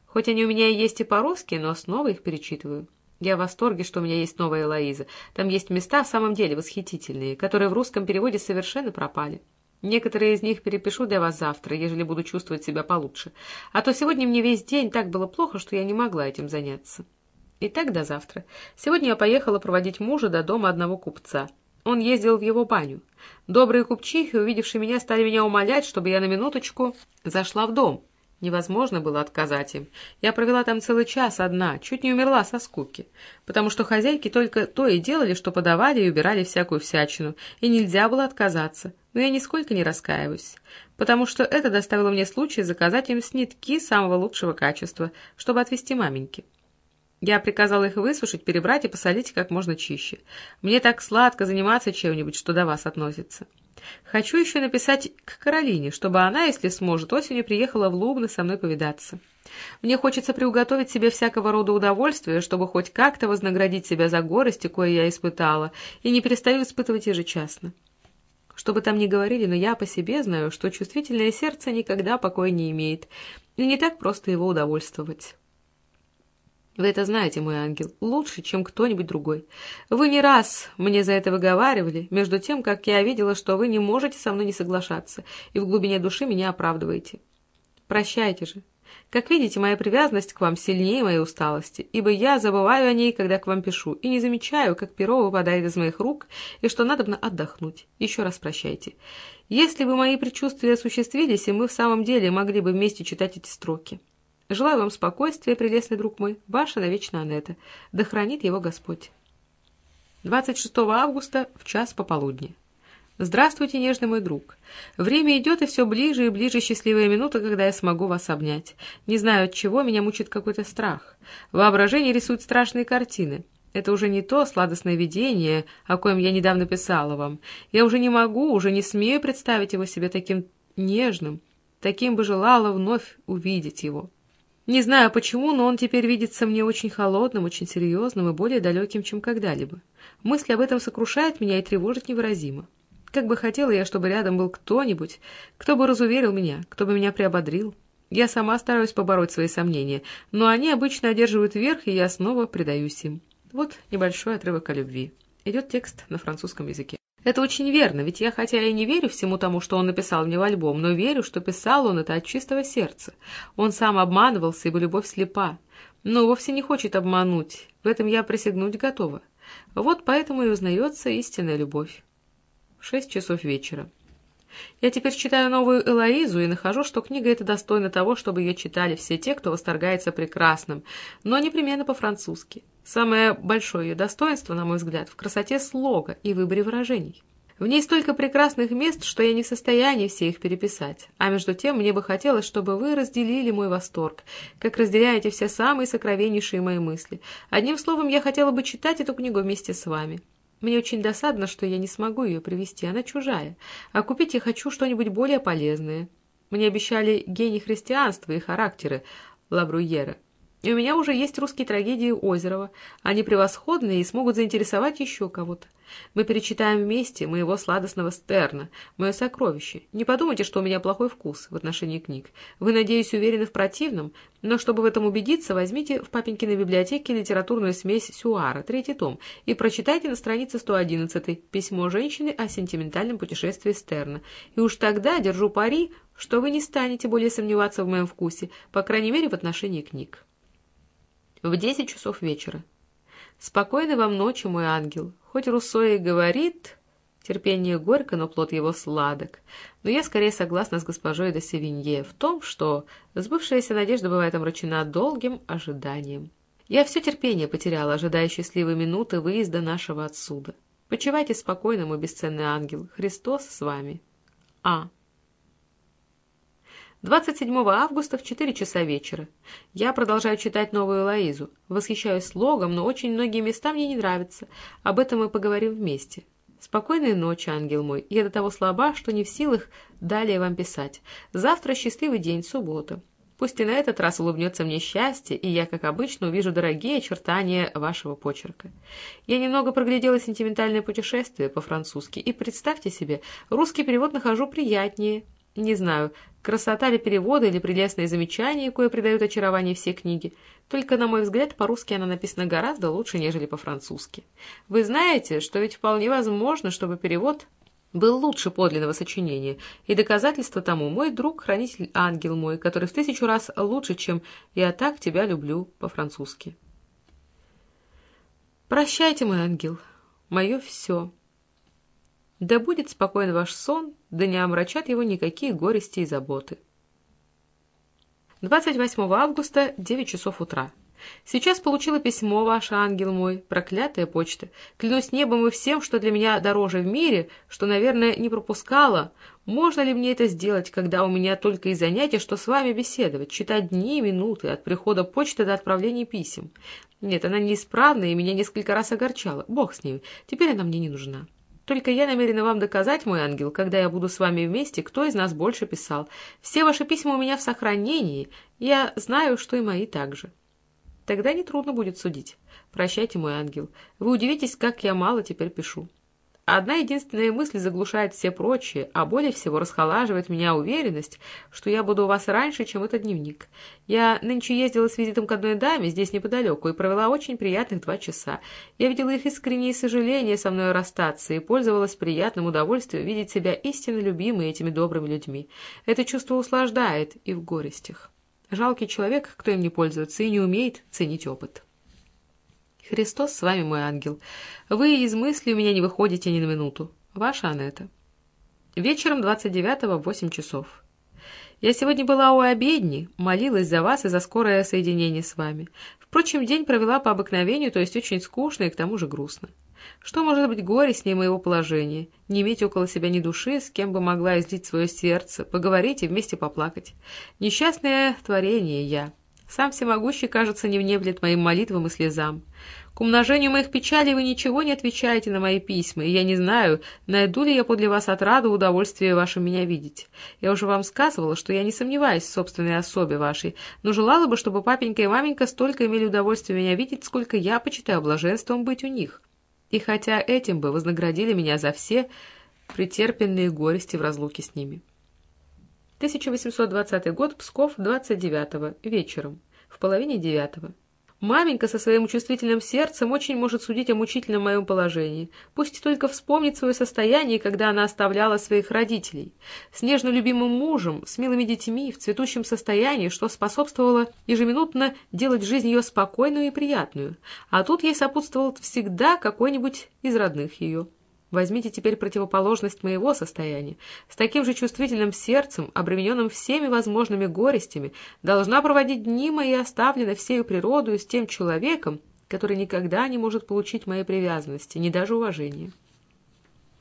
Хоть они у меня и есть и по-русски, но снова их перечитываю. Я в восторге, что у меня есть новая Элоиза. Там есть места в самом деле восхитительные, которые в русском переводе совершенно пропали. Некоторые из них перепишу для вас завтра, ежели буду чувствовать себя получше. А то сегодня мне весь день так было плохо, что я не могла этим заняться. Итак, до завтра. Сегодня я поехала проводить мужа до дома одного купца. Он ездил в его баню. Добрые купчихи, увидевшие меня, стали меня умолять, чтобы я на минуточку зашла в дом. Невозможно было отказать им. Я провела там целый час одна, чуть не умерла со скуки, потому что хозяйки только то и делали, что подавали и убирали всякую всячину, и нельзя было отказаться. Но я нисколько не раскаиваюсь, потому что это доставило мне случай заказать им снитки самого лучшего качества, чтобы отвезти маменьки. Я приказала их высушить, перебрать и посолить как можно чище. Мне так сладко заниматься чем-нибудь, что до вас относится. Хочу еще написать к Каролине, чтобы она, если сможет, осенью приехала в Лубны со мной повидаться. Мне хочется приуготовить себе всякого рода удовольствие, чтобы хоть как-то вознаградить себя за горести, кое я испытала, и не перестаю испытывать ежечасно. Что бы там ни говорили, но я по себе знаю, что чувствительное сердце никогда покоя не имеет, и не так просто его удовольствовать. Вы это знаете, мой ангел, лучше, чем кто-нибудь другой. Вы не раз мне за это выговаривали, между тем, как я видела, что вы не можете со мной не соглашаться, и в глубине души меня оправдываете. Прощайте же. Как видите, моя привязанность к вам сильнее моей усталости, ибо я забываю о ней, когда к вам пишу, и не замечаю, как перо выпадает из моих рук, и что надо отдохнуть. Еще раз прощайте. Если бы мои предчувствия осуществились, и мы в самом деле могли бы вместе читать эти строки. Желаю вам спокойствия, прелестный друг мой, ваша навечно Анетта. Да хранит его Господь. 26 августа в час пополудни. Здравствуйте, нежный мой друг. Время идет, и все ближе и ближе счастливая минута, когда я смогу вас обнять. Не знаю, от чего меня мучит какой-то страх. Воображение рисует страшные картины. Это уже не то сладостное видение, о коем я недавно писала вам. Я уже не могу, уже не смею представить его себе таким нежным, таким бы желала вновь увидеть его. Не знаю почему, но он теперь видится мне очень холодным, очень серьезным и более далеким, чем когда-либо. Мысль об этом сокрушает меня и тревожит невыразимо. Как бы хотела я, чтобы рядом был кто-нибудь, кто бы разуверил меня, кто бы меня приободрил. Я сама стараюсь побороть свои сомнения, но они обычно одерживают верх, и я снова предаюсь им. Вот небольшой отрывок о любви. Идет текст на французском языке. Это очень верно, ведь я хотя и не верю всему тому, что он написал мне в альбом, но верю, что писал он это от чистого сердца. Он сам обманывался, ибо любовь слепа. Но вовсе не хочет обмануть, в этом я присягнуть готова. Вот поэтому и узнается истинная любовь. Шесть часов вечера. Я теперь читаю новую Элоизу и нахожу, что книга эта достойна того, чтобы ее читали все те, кто восторгается прекрасным, но непременно по-французски. Самое большое ее достоинство, на мой взгляд, в красоте слога и выборе выражений. В ней столько прекрасных мест, что я не в состоянии все их переписать. А между тем мне бы хотелось, чтобы вы разделили мой восторг, как разделяете все самые сокровеннейшие мои мысли. Одним словом, я хотела бы читать эту книгу вместе с вами. Мне очень досадно, что я не смогу ее привести, она чужая. А купить я хочу что-нибудь более полезное. Мне обещали гений христианства и характеры Лабруера. И у меня уже есть русские трагедии Озерова. Они превосходные и смогут заинтересовать еще кого-то. Мы перечитаем вместе моего сладостного Стерна, мое сокровище. Не подумайте, что у меня плохой вкус в отношении книг. Вы, надеюсь, уверены в противном, но чтобы в этом убедиться, возьмите в папенькиной библиотеке литературную смесь Сюара, третий том, и прочитайте на странице 111 «Письмо женщины о сентиментальном путешествии Стерна». И уж тогда держу пари, что вы не станете более сомневаться в моем вкусе, по крайней мере, в отношении книг в десять часов вечера. Спокойной вам ночи, мой ангел. Хоть Руссо и говорит... Терпение горько, но плод его сладок. Но я скорее согласна с госпожой де Севинье в том, что сбывшаяся надежда бывает омрачена долгим ожиданием. Я все терпение потеряла, ожидая счастливой минуты выезда нашего отсюда. Почивайте спокойно, мой бесценный ангел. Христос с вами. А. 27 августа в 4 часа вечера. Я продолжаю читать новую Лоизу. Восхищаюсь слогом, но очень многие места мне не нравятся. Об этом мы поговорим вместе. Спокойной ночи, ангел мой. Я до того слаба, что не в силах далее вам писать. Завтра счастливый день, суббота. Пусть и на этот раз улыбнется мне счастье, и я, как обычно, увижу дорогие очертания вашего почерка. Я немного проглядела сентиментальное путешествие по-французски, и, представьте себе, русский перевод нахожу приятнее – Не знаю, красота ли перевода или прелестные замечания, кое придают очарование все книги. Только, на мой взгляд, по-русски она написана гораздо лучше, нежели по-французски. Вы знаете, что ведь вполне возможно, чтобы перевод был лучше подлинного сочинения, и доказательство тому мой друг, хранитель ангел мой, который в тысячу раз лучше, чем «Я так тебя люблю» по-французски. Прощайте, мой ангел, мое все. Да будет спокоен ваш сон, да не омрачат его никакие горести и заботы. 28 августа, 9 часов утра. Сейчас получила письмо ваше, ангел мой, проклятая почта. Клянусь небом и всем, что для меня дороже в мире, что, наверное, не пропускала. Можно ли мне это сделать, когда у меня только и занятие, что с вами беседовать, читать дни и минуты от прихода почты до отправления писем? Нет, она неисправна и меня несколько раз огорчала. Бог с ней, теперь она мне не нужна. Только я намерена вам доказать, мой ангел, когда я буду с вами вместе, кто из нас больше писал. Все ваши письма у меня в сохранении, я знаю, что и мои также. Тогда нетрудно будет судить. Прощайте, мой ангел. Вы удивитесь, как я мало теперь пишу. Одна единственная мысль заглушает все прочие, а более всего расхолаживает меня уверенность, что я буду у вас раньше, чем этот дневник. Я нынче ездила с визитом к одной даме здесь неподалеку и провела очень приятных два часа. Я видела их искреннее сожаление со мной расстаться и пользовалась приятным удовольствием видеть себя истинно любимой этими добрыми людьми. Это чувство услаждает и в горестях. Жалкий человек, кто им не пользуется и не умеет ценить опыт. Христос с вами, мой ангел. Вы из мысли у меня не выходите ни на минуту. Ваша Анетта. Вечером 29-го в 8 часов. Я сегодня была у обедни, молилась за вас и за скорое соединение с вами. Впрочем, день провела по обыкновению, то есть очень скучно и к тому же грустно. Что может быть горе с ней моего положения? Не иметь около себя ни души, с кем бы могла излить свое сердце, поговорить и вместе поплакать. Несчастное творение я. Сам всемогущий, кажется, не внеблет моим молитвам и слезам. К умножению моих печалей вы ничего не отвечаете на мои письма, и я не знаю, найду ли я подле вас отраду удовольствие ваше меня видеть. Я уже вам сказывала, что я не сомневаюсь в собственной особе вашей, но желала бы, чтобы папенька и маменька столько имели удовольствие меня видеть, сколько я почитаю блаженством быть у них и хотя этим бы вознаградили меня за все претерпенные горести в разлуке с ними. 1820 год, Псков, 29 вечером, в половине девятого. Маменька со своим чувствительным сердцем очень может судить о мучительном моем положении. Пусть только вспомнит свое состояние, когда она оставляла своих родителей. С нежно любимым мужем, с милыми детьми, в цветущем состоянии, что способствовало ежеминутно делать жизнь ее спокойную и приятную. А тут ей сопутствовал всегда какой-нибудь из родных ее. Возьмите теперь противоположность моего состояния. С таким же чувствительным сердцем, обремененным всеми возможными горестями, должна проводить дни мои оставлены всею природою с тем человеком, который никогда не может получить моей привязанности, ни даже уважения.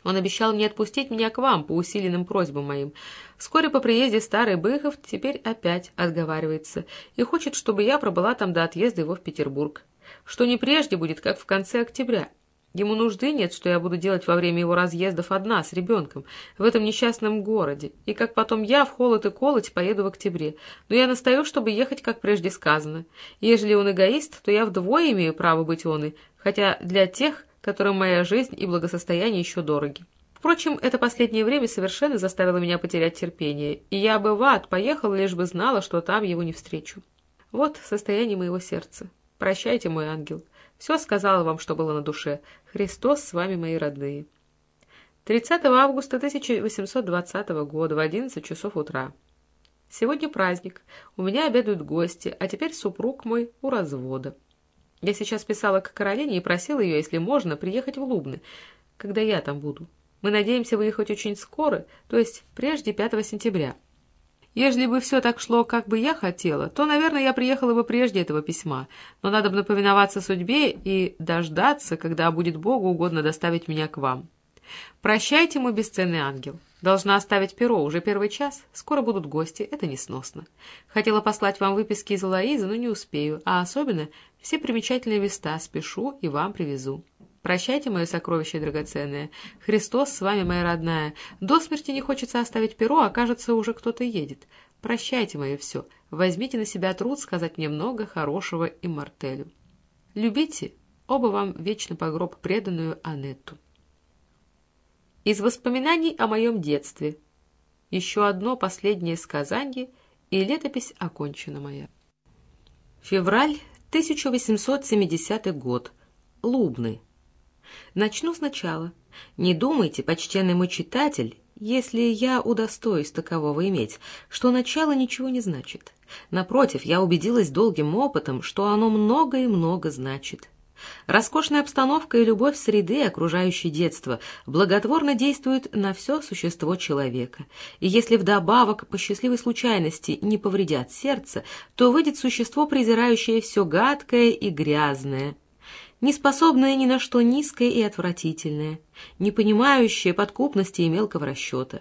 Он обещал мне отпустить меня к вам по усиленным просьбам моим. Вскоре по приезде старый Быхов теперь опять отговаривается и хочет, чтобы я пробыла там до отъезда его в Петербург. Что не прежде будет, как в конце октября. Ему нужды нет, что я буду делать во время его разъездов одна, с ребенком, в этом несчастном городе, и как потом я в холод и колоть поеду в октябре. Но я настаю, чтобы ехать, как прежде сказано. Ежели он эгоист, то я вдвое имею право быть он и, хотя для тех, которым моя жизнь и благосостояние еще дороги. Впрочем, это последнее время совершенно заставило меня потерять терпение, и я бы в ад поехала, лишь бы знала, что там его не встречу. Вот состояние моего сердца. Прощайте, мой ангел. Все сказала вам, что было на душе. Христос с вами, мои родные. 30 августа 1820 года в 11 часов утра. Сегодня праздник. У меня обедают гости, а теперь супруг мой у развода. Я сейчас писала к Каролине и просила ее, если можно, приехать в Лубны, когда я там буду. Мы надеемся выехать очень скоро, то есть прежде 5 сентября. Ежели бы все так шло, как бы я хотела, то, наверное, я приехала бы прежде этого письма, но надо бы повиноваться судьбе и дождаться, когда будет Богу угодно доставить меня к вам. Прощайте, мой бесценный ангел. Должна оставить перо, уже первый час, скоро будут гости, это несносно. Хотела послать вам выписки из Лоизы, но не успею, а особенно все примечательные места спешу и вам привезу. Прощайте, мое сокровище драгоценное. Христос с вами, моя родная. До смерти не хочется оставить перо, а кажется, уже кто-то едет. Прощайте мое все. Возьмите на себя труд сказать мне много хорошего и Мартелю. Любите, оба вам вечно по гроб преданную Анетту. Из воспоминаний о моем детстве. Еще одно последнее сказанье, и летопись окончена моя. Февраль 1870 год. Лубны. Начну сначала. Не думайте, почтенный мой читатель, если я удостоюсь такового иметь, что начало ничего не значит. Напротив, я убедилась долгим опытом, что оно много и много значит. Роскошная обстановка и любовь среды, окружающей детство, благотворно действуют на все существо человека. И если вдобавок по счастливой случайности не повредят сердце, то выйдет существо, презирающее все гадкое и грязное, неспособное ни на что низкое и отвратительное, не понимающее подкупности и мелкого расчета.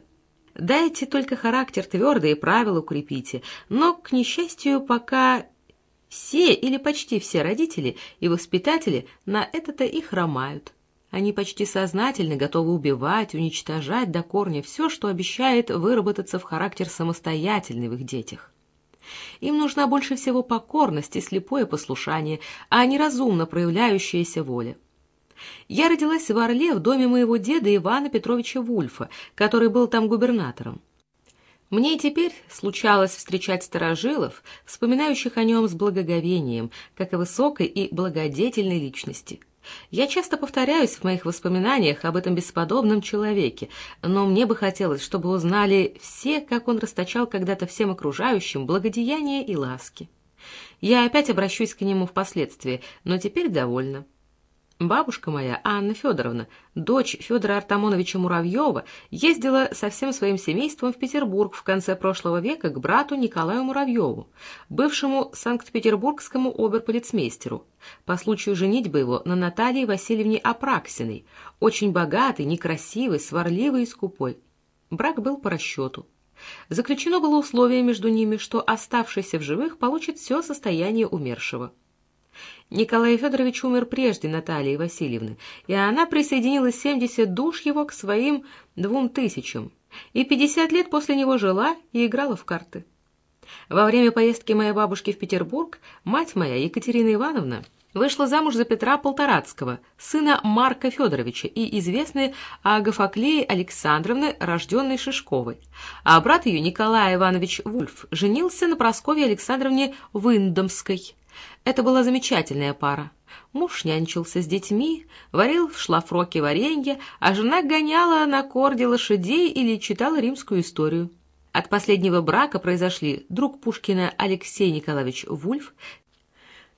Дайте только характер твердый и правила укрепите, но, к несчастью, пока все или почти все родители и воспитатели на это-то и хромают. Они почти сознательно готовы убивать, уничтожать до корня все, что обещает выработаться в характер самостоятельный в их детях. Им нужна больше всего покорность и слепое послушание, а не разумно проявляющаяся воля. Я родилась в Орле в доме моего деда Ивана Петровича Вульфа, который был там губернатором. Мне и теперь случалось встречать старожилов, вспоминающих о нем с благоговением, как о высокой и благодетельной личности. Я часто повторяюсь в моих воспоминаниях об этом бесподобном человеке, но мне бы хотелось, чтобы узнали все, как он расточал когда-то всем окружающим благодеяния и ласки. Я опять обращусь к нему впоследствии, но теперь довольна. Бабушка моя, Анна Федоровна, дочь Федора Артамоновича Муравьева, ездила со всем своим семейством в Петербург в конце прошлого века к брату Николаю Муравьеву, бывшему санкт-петербургскому оберполицмейстеру, по случаю женитьбы его на Наталье Васильевне Апраксиной, очень богатый, некрасивый, сварливый и скупой. Брак был по расчету. Заключено было условие между ними, что оставшийся в живых получит все состояние умершего. Николай Федорович умер прежде Натальи Васильевны, и она присоединила 70 душ его к своим двум тысячам, и 50 лет после него жила и играла в карты. Во время поездки моей бабушки в Петербург мать моя, Екатерина Ивановна, вышла замуж за Петра Полторацкого, сына Марка Федоровича и известной Агафаклеи Александровны, рожденной Шишковой, а брат ее, Николай Иванович Вульф, женился на Прасковье Александровне Виндомской, это была замечательная пара. Муж нянчился с детьми, варил в шлафроке варенье, а жена гоняла на корде лошадей или читала римскую историю. От последнего брака произошли друг Пушкина Алексей Николаевич Вульф,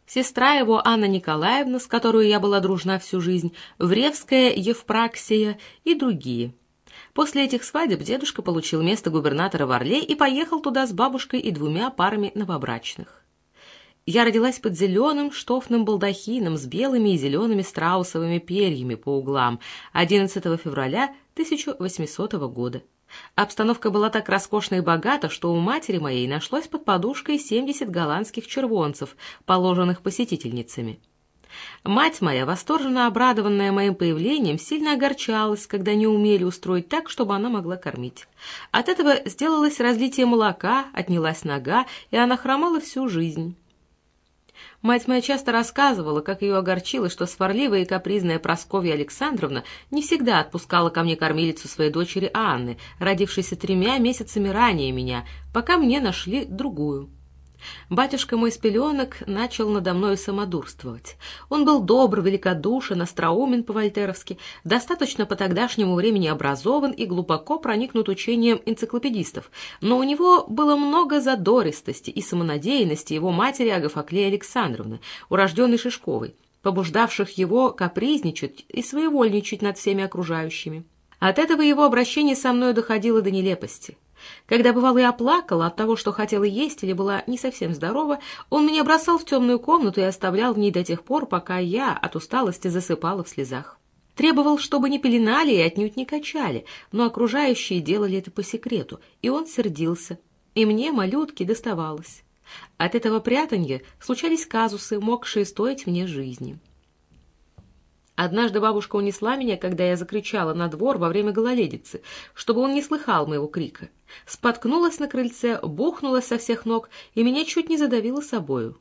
сестра его Анна Николаевна, с которой я была дружна всю жизнь, Вревская Евпраксия и другие. После этих свадеб дедушка получил место губернатора в Орле и поехал туда с бабушкой и двумя парами новобрачных. Я родилась под зеленым штофным балдахином с белыми и зелеными страусовыми перьями по углам 11 февраля 1800 года. Обстановка была так роскошна и богата, что у матери моей нашлось под подушкой 70 голландских червонцев, положенных посетительницами. Мать моя, восторженно обрадованная моим появлением, сильно огорчалась, когда не умели устроить так, чтобы она могла кормить. От этого сделалось разлитие молока, отнялась нога, и она хромала всю жизнь. Мать моя часто рассказывала, как ее огорчило, что сварливая и капризная Прасковья Александровна не всегда отпускала ко мне кормилицу своей дочери Анны, родившейся тремя месяцами ранее меня, пока мне нашли другую. Батюшка мой с начал надо мною самодурствовать. Он был добр, великодушен, остроумен по-вольтеровски, достаточно по тогдашнему времени образован и глубоко проникнут учением энциклопедистов, но у него было много задористости и самонадеянности его матери Агафаклеи Александровны, урожденной Шишковой, побуждавших его капризничать и своевольничать над всеми окружающими. От этого его обращение со мной доходило до нелепости. Когда, бывало, я плакала от того, что хотела есть или была не совсем здорова, он меня бросал в темную комнату и оставлял в ней до тех пор, пока я от усталости засыпала в слезах. Требовал, чтобы не пеленали и отнюдь не качали, но окружающие делали это по секрету, и он сердился. И мне, малютке, доставалось. От этого прятанья случались казусы, могшие стоить мне жизни. Однажды бабушка унесла меня, когда я закричала на двор во время гололедицы, чтобы он не слыхал моего крика. Споткнулась на крыльце, бухнулась со всех ног, и меня чуть не задавило собою.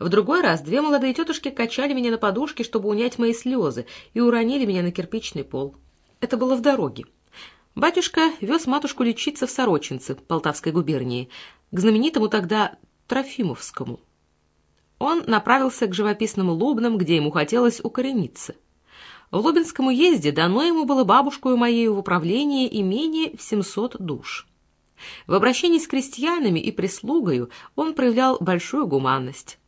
В другой раз две молодые тетушки качали меня на подушке, чтобы унять мои слезы, и уронили меня на кирпичный пол. Это было в дороге. Батюшка вез матушку лечиться в Сорочинце Полтавской губернии, к знаменитому тогда Трофимовскому. Он направился к живописному Лубнам, где ему хотелось укорениться. В Лубинском уезде дано ему было бабушку моею в управление имение в 700 душ. В обращении с крестьянами и прислугою он проявлял большую гуманность.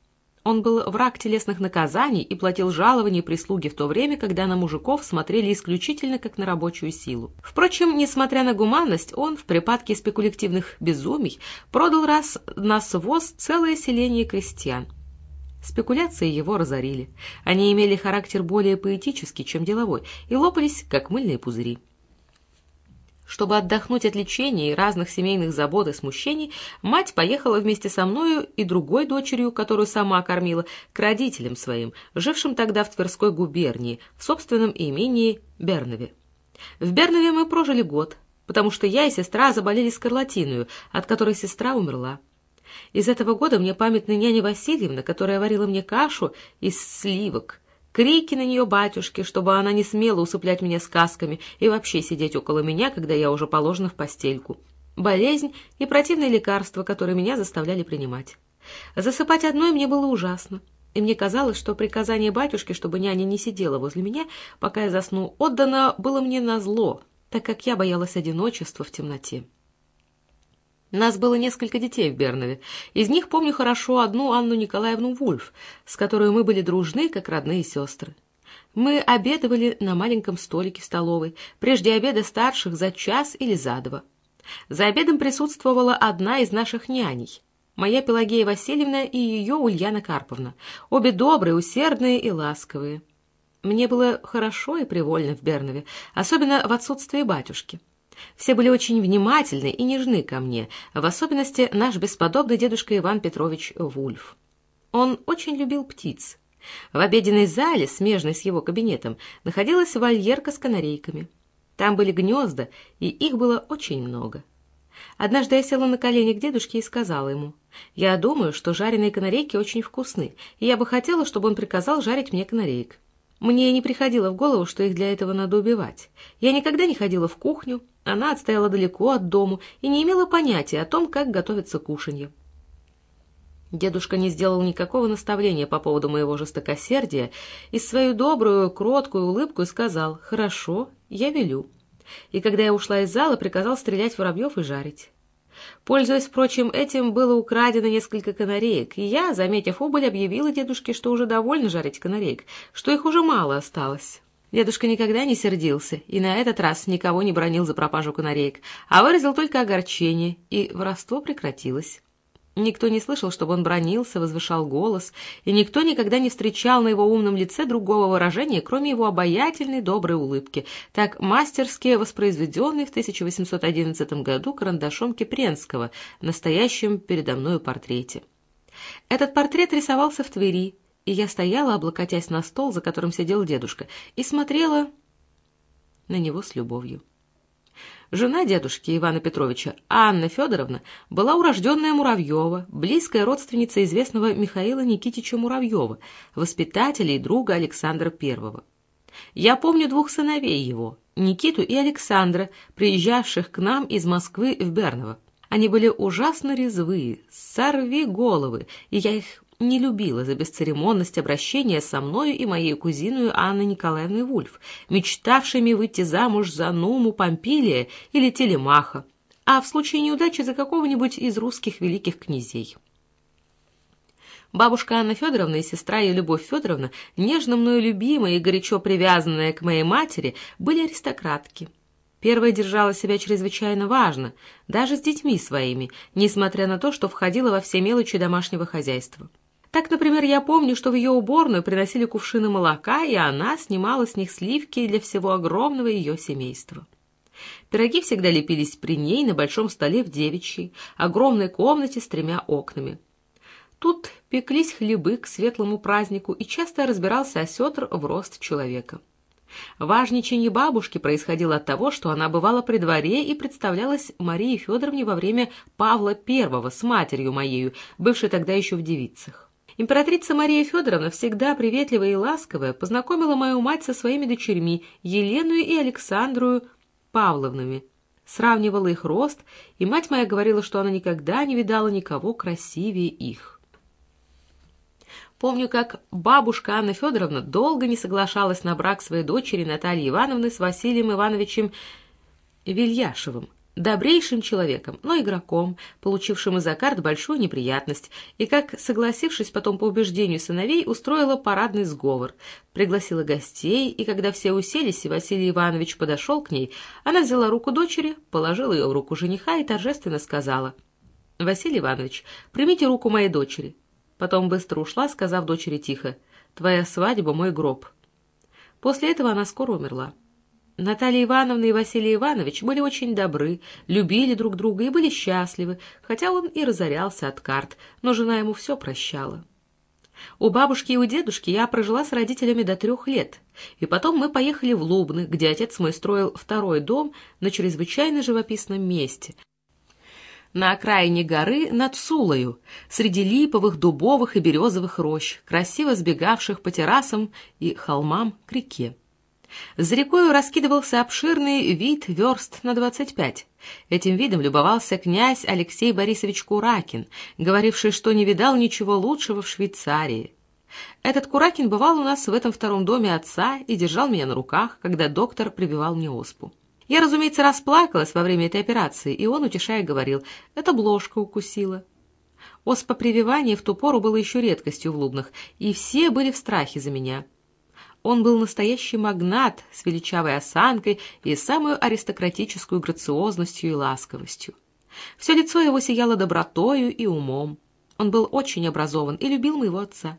Он был враг телесных наказаний и платил жалования прислуги в то время, когда на мужиков смотрели исключительно как на рабочую силу. Впрочем, несмотря на гуманность, он в припадке спекулятивных безумий продал раз на своз целое селение крестьян. Спекуляции его разорили. Они имели характер более поэтический, чем деловой, и лопались, как мыльные пузыри. Чтобы отдохнуть от лечения и разных семейных забот и смущений, мать поехала вместе со мною и другой дочерью, которую сама кормила, к родителям своим, жившим тогда в Тверской губернии, в собственном имении Бернове. В Бернове мы прожили год, потому что я и сестра заболели скарлатиною, от которой сестра умерла. Из этого года мне памятна няня Васильевна, которая варила мне кашу из сливок, крики на нее батюшки, чтобы она не смела усыплять меня сказками и вообще сидеть около меня, когда я уже положена в постельку. Болезнь и противные лекарства, которые меня заставляли принимать. Засыпать одной мне было ужасно, и мне казалось, что приказание батюшки, чтобы няня не сидела возле меня, пока я засну, отдано было мне на зло, так как я боялась одиночества в темноте. Нас было несколько детей в Бернове. Из них помню хорошо одну Анну Николаевну Вульф, с которой мы были дружны, как родные сестры. Мы обедывали на маленьком столике в столовой, прежде обеда старших за час или за два. За обедом присутствовала одна из наших няней, моя Пелагея Васильевна и ее Ульяна Карповна, обе добрые, усердные и ласковые. Мне было хорошо и привольно в Бернове, особенно в отсутствии батюшки. Все были очень внимательны и нежны ко мне, в особенности наш бесподобный дедушка Иван Петрович Вульф. Он очень любил птиц. В обеденной зале, смежной с его кабинетом, находилась вольерка с канарейками. Там были гнезда, и их было очень много. Однажды я села на колени к дедушке и сказала ему, «Я думаю, что жареные канарейки очень вкусны, и я бы хотела, чтобы он приказал жарить мне канареек». Мне не приходило в голову, что их для этого надо убивать. Я никогда не ходила в кухню, она отстояла далеко от дому и не имела понятия о том, как готовится кушанье. Дедушка не сделал никакого наставления по поводу моего жестокосердия и свою добрую, кроткую улыбку сказал «Хорошо, я велю». И когда я ушла из зала, приказал стрелять воробьев и жарить. Пользуясь, впрочем, этим было украдено несколько канареек, и я, заметив убыль, объявила дедушке, что уже довольно жарить канареек, что их уже мало осталось. Дедушка никогда не сердился и на этот раз никого не бронил за пропажу канареек, а выразил только огорчение, и воровство прекратилось. Никто не слышал, чтобы он бронился, возвышал голос, и никто никогда не встречал на его умном лице другого выражения, кроме его обаятельной доброй улыбки, так мастерски воспроизведенной в 1811 году карандашом Кипренского, настоящем передо мною портрете. Этот портрет рисовался в Твери, и я стояла, облокотясь на стол, за которым сидел дедушка, и смотрела на него с любовью. Жена дедушки Ивана Петровича, Анна Федоровна, была урожденная Муравьева, близкая родственница известного Михаила Никитича Муравьева, воспитателя и друга Александра I. Я помню двух сыновей его, Никиту и Александра, приезжавших к нам из Москвы в Берново. Они были ужасно резвые, сорви головы, и я их не любила за бесцеремонность обращения со мною и моей кузиной Анной Николаевной Вульф, мечтавшими выйти замуж за Нуму Помпилия или Телемаха, а в случае неудачи за какого-нибудь из русских великих князей. Бабушка Анна Федоровна и сестра ее Любовь Федоровна, нежно мною любимая и горячо привязанная к моей матери, были аристократки. Первая держала себя чрезвычайно важно, даже с детьми своими, несмотря на то, что входила во все мелочи домашнего хозяйства. Так, например, я помню, что в ее уборную приносили кувшины молока, и она снимала с них сливки для всего огромного ее семейства. Пироги всегда лепились при ней на большом столе в девичьей, огромной комнате с тремя окнами. Тут пеклись хлебы к светлому празднику, и часто разбирался осетр в рост человека. Важничание бабушки происходило от того, что она бывала при дворе и представлялась Марии Федоровне во время Павла I с матерью моею, бывшей тогда еще в девицах. Императрица Мария Федоровна, всегда приветливая и ласковая, познакомила мою мать со своими дочерьми, Елену и Александру Павловнами, сравнивала их рост, и мать моя говорила, что она никогда не видала никого красивее их. Помню, как бабушка Анна Федоровна долго не соглашалась на брак своей дочери Натальи Ивановны с Василием Ивановичем Вильяшевым, добрейшим человеком, но игроком, получившим из-за карт большую неприятность, и как, согласившись потом по убеждению сыновей, устроила парадный сговор, пригласила гостей, и когда все уселись, и Василий Иванович подошел к ней, она взяла руку дочери, положила ее в руку жениха и торжественно сказала, «Василий Иванович, примите руку моей дочери». Потом быстро ушла, сказав дочери тихо, «Твоя свадьба — мой гроб». После этого она скоро умерла. Наталья Ивановна и Василий Иванович были очень добры, любили друг друга и были счастливы, хотя он и разорялся от карт, но жена ему все прощала. У бабушки и у дедушки я прожила с родителями до трех лет, и потом мы поехали в Лубны, где отец мой строил второй дом на чрезвычайно живописном месте, на окраине горы над Сулою, среди липовых, дубовых и березовых рощ, красиво сбегавших по террасам и холмам к реке. За рекою раскидывался обширный вид верст на двадцать пять. Этим видом любовался князь Алексей Борисович Куракин, говоривший, что не видал ничего лучшего в Швейцарии. Этот Куракин бывал у нас в этом втором доме отца и держал меня на руках, когда доктор прививал мне оспу. Я, разумеется, расплакалась во время этой операции, и он, утешая, говорил, «Это бложка укусила». Оспа-прививание в ту пору было еще редкостью в Лубнах, и все были в страхе за меня. Он был настоящий магнат с величавой осанкой и самую аристократическую грациозностью и ласковостью. Все лицо его сияло добротою и умом. Он был очень образован и любил моего отца.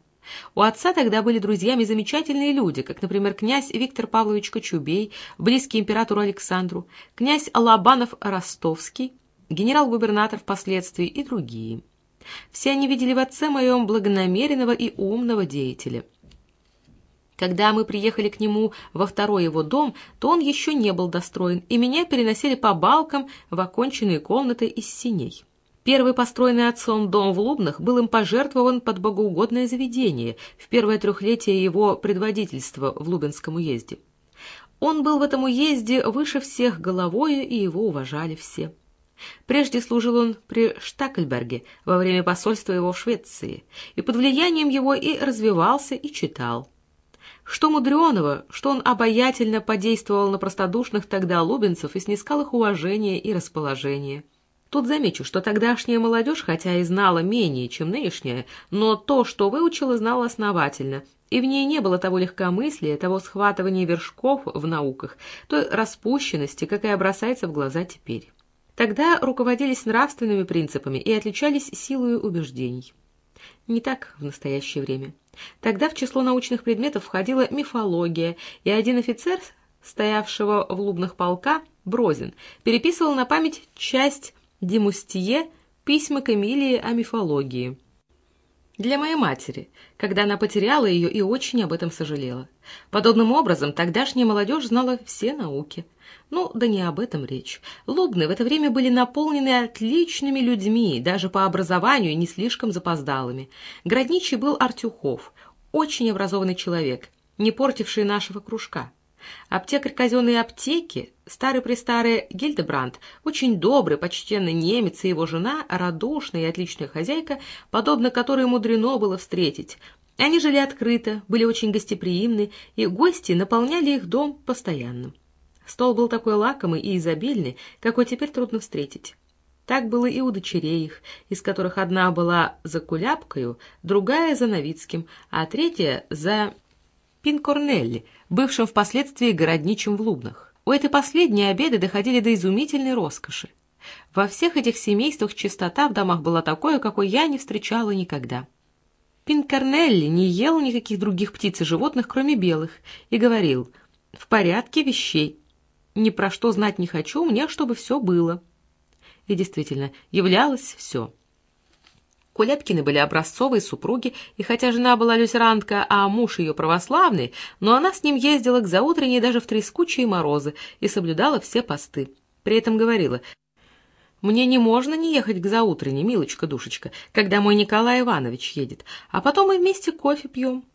У отца тогда были друзьями замечательные люди, как, например, князь Виктор Павлович Кочубей, близкий императору Александру, князь Алабанов-Ростовский, генерал-губернатор впоследствии и другие. Все они видели в отце моем благонамеренного и умного деятеля – когда мы приехали к нему во второй его дом, то он еще не был достроен, и меня переносили по балкам в оконченные комнаты из синей. Первый построенный отцом дом в Лубнах был им пожертвован под богоугодное заведение в первое трехлетие его предводительства в Лубенском уезде. Он был в этом уезде выше всех головою, и его уважали все. Прежде служил он при Штакельберге во время посольства его в Швеции, и под влиянием его и развивался, и читал. Что мудреного, что он обаятельно подействовал на простодушных тогда лубенцев и снискал их уважение и расположение. Тут замечу, что тогдашняя молодежь, хотя и знала менее, чем нынешняя, но то, что выучила, знала основательно, и в ней не было того легкомыслия, того схватывания вершков в науках, той распущенности, какая бросается в глаза теперь. Тогда руководились нравственными принципами и отличались силой убеждений. Не так в настоящее время. Тогда в число научных предметов входила мифология, и один офицер, стоявшего в лубных полка, Брозин, переписывал на память часть Демустье письма к Эмилии о мифологии. Для моей матери, когда она потеряла ее и очень об этом сожалела. Подобным образом тогдашняя молодежь знала все науки. Ну, да не об этом речь. Лубны в это время были наполнены отличными людьми, даже по образованию не слишком запоздалыми. Градничий был Артюхов, очень образованный человек, не портивший нашего кружка. Аптекарь казенной аптеки, старый-престарый Гильдебранд, очень добрый, почтенный немец и его жена, радушная и отличная хозяйка, подобно которой мудрено было встретить. Они жили открыто, были очень гостеприимны, и гости наполняли их дом постоянно. Стол был такой лакомый и изобильный, какой теперь трудно встретить. Так было и у дочерей их, из которых одна была за Куляпкою, другая за Новицким, а третья за Пинкорнелли, бывшим впоследствии городничим в Лубнах. У этой последней обеды доходили до изумительной роскоши. Во всех этих семействах чистота в домах была такой, какой я не встречала никогда. Пинкорнелли не ел никаких других птиц и животных, кроме белых, и говорил «в порядке вещей, ни про что знать не хочу, мне, чтобы все было. И действительно, являлось все. Куляпкины были образцовые супруги, и хотя жена была лютеранка, а муж ее православный, но она с ним ездила к заутренней даже в трескучие морозы и соблюдала все посты. При этом говорила, «Мне не можно не ехать к заутренней, милочка-душечка, когда мой Николай Иванович едет, а потом мы вместе кофе пьем».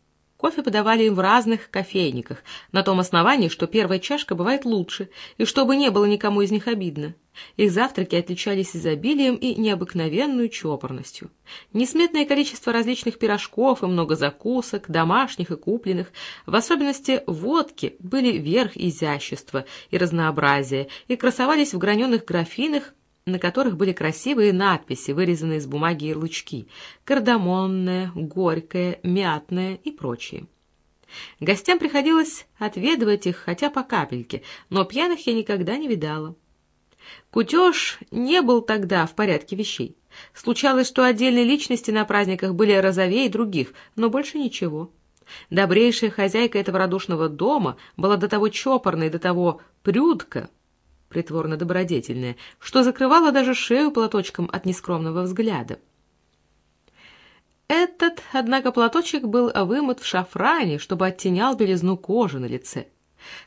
Кофе подавали им в разных кофейниках, на том основании, что первая чашка бывает лучше, и чтобы не было никому из них обидно. Их завтраки отличались изобилием и необыкновенной чопорностью. Несметное количество различных пирожков и много закусок, домашних и купленных, в особенности водки, были верх изящества и разнообразия и красовались в граненых графинах, на которых были красивые надписи, вырезанные из бумаги ярлычки «Кардамонная», «Горькая», «Мятная» и прочие. Гостям приходилось отведывать их хотя по капельке, но пьяных я никогда не видала. Кутеж не был тогда в порядке вещей. Случалось, что отдельные личности на праздниках были розовее других, но больше ничего. Добрейшая хозяйка этого радушного дома была до того чопорной, до того прюдка, притворно добродетельная, что закрывала даже шею платочком от нескромного взгляда. Этот, однако, платочек был вымыт в шафране, чтобы оттенял белизну кожи на лице.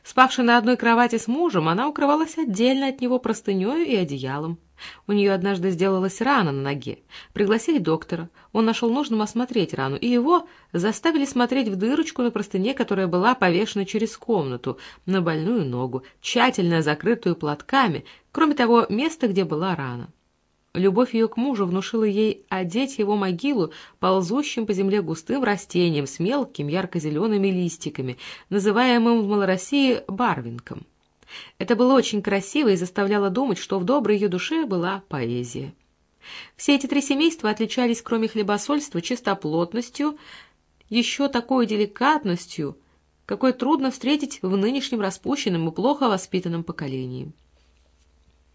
Спавшая на одной кровати с мужем, она укрывалась отдельно от него простынею и одеялом. У нее однажды сделалась рана на ноге. Пригласили доктора. Он нашел нужным осмотреть рану, и его заставили смотреть в дырочку на простыне, которая была повешена через комнату, на больную ногу, тщательно закрытую платками, кроме того места, где была рана. Любовь ее к мужу внушила ей одеть его могилу ползущим по земле густым растением с мелкими ярко-зелеными листиками, называемым в Малороссии барвинком. Это было очень красиво и заставляло думать, что в доброй ее душе была поэзия. Все эти три семейства отличались, кроме хлебосольства, чистоплотностью, еще такой деликатностью, какой трудно встретить в нынешнем распущенном и плохо воспитанном поколении.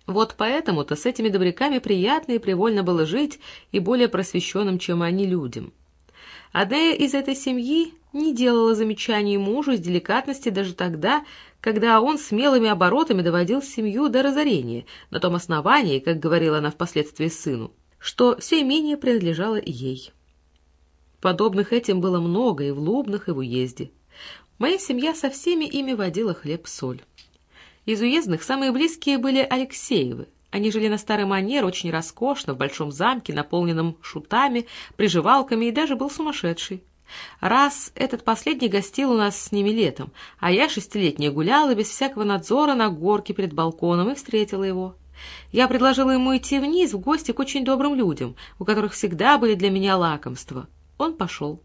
Вот поэтому-то с этими добряками приятно и привольно было жить и более просвещенным, чем они, людям. Одна из этой семьи не делала замечаний мужу из деликатности даже тогда, когда он смелыми оборотами доводил семью до разорения, на том основании, как говорила она впоследствии сыну, что все имение принадлежало ей. Подобных этим было много и в Лубнах, и в уезде. Моя семья со всеми ими водила хлеб-соль. Из уездных самые близкие были Алексеевы. Они жили на старый манер, очень роскошно, в большом замке, наполненном шутами, приживалками, и даже был сумасшедший. Раз этот последний гостил у нас с ними летом, а я шестилетняя гуляла без всякого надзора на горке перед балконом и встретила его. Я предложила ему идти вниз в гости к очень добрым людям, у которых всегда были для меня лакомства. Он пошел.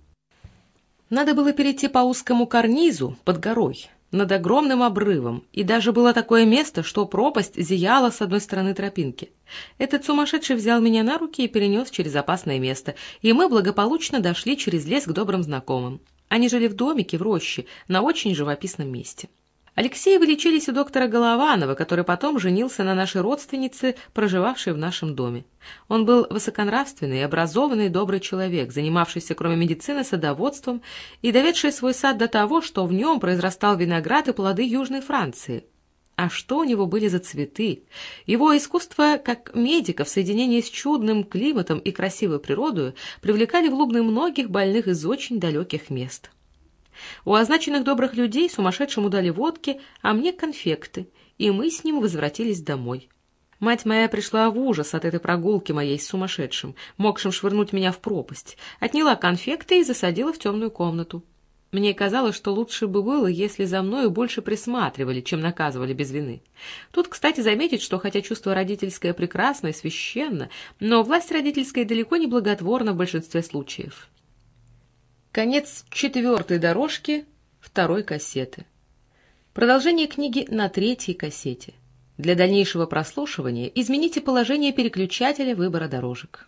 Надо было перейти по узкому карнизу под горой, над огромным обрывом, и даже было такое место, что пропасть зияла с одной стороны тропинки. Этот сумасшедший взял меня на руки и перенес через опасное место, и мы благополучно дошли через лес к добрым знакомым. Они жили в домике в роще, на очень живописном месте. Алексеевы лечились у доктора Голованова, который потом женился на нашей родственнице, проживавшей в нашем доме. Он был высоконравственный, образованный, добрый человек, занимавшийся, кроме медицины, садоводством и доведший свой сад до того, что в нем произрастал виноград и плоды Южной Франции. А что у него были за цветы? Его искусство, как медика в соединении с чудным климатом и красивой природой, привлекали в Лубны многих больных из очень далеких мест. У означенных добрых людей сумасшедшему дали водки, а мне конфекты, и мы с ним возвратились домой. Мать моя пришла в ужас от этой прогулки моей с сумасшедшим, могшим швырнуть меня в пропасть, отняла конфекты и засадила в темную комнату. Мне казалось, что лучше бы было, если за мною больше присматривали, чем наказывали без вины. Тут, кстати, заметить, что хотя чувство родительское прекрасно и священно, но власть родительская далеко не благотворна в большинстве случаев. Конец четвертой дорожки второй кассеты. Продолжение книги на третьей кассете. Для дальнейшего прослушивания измените положение переключателя выбора дорожек.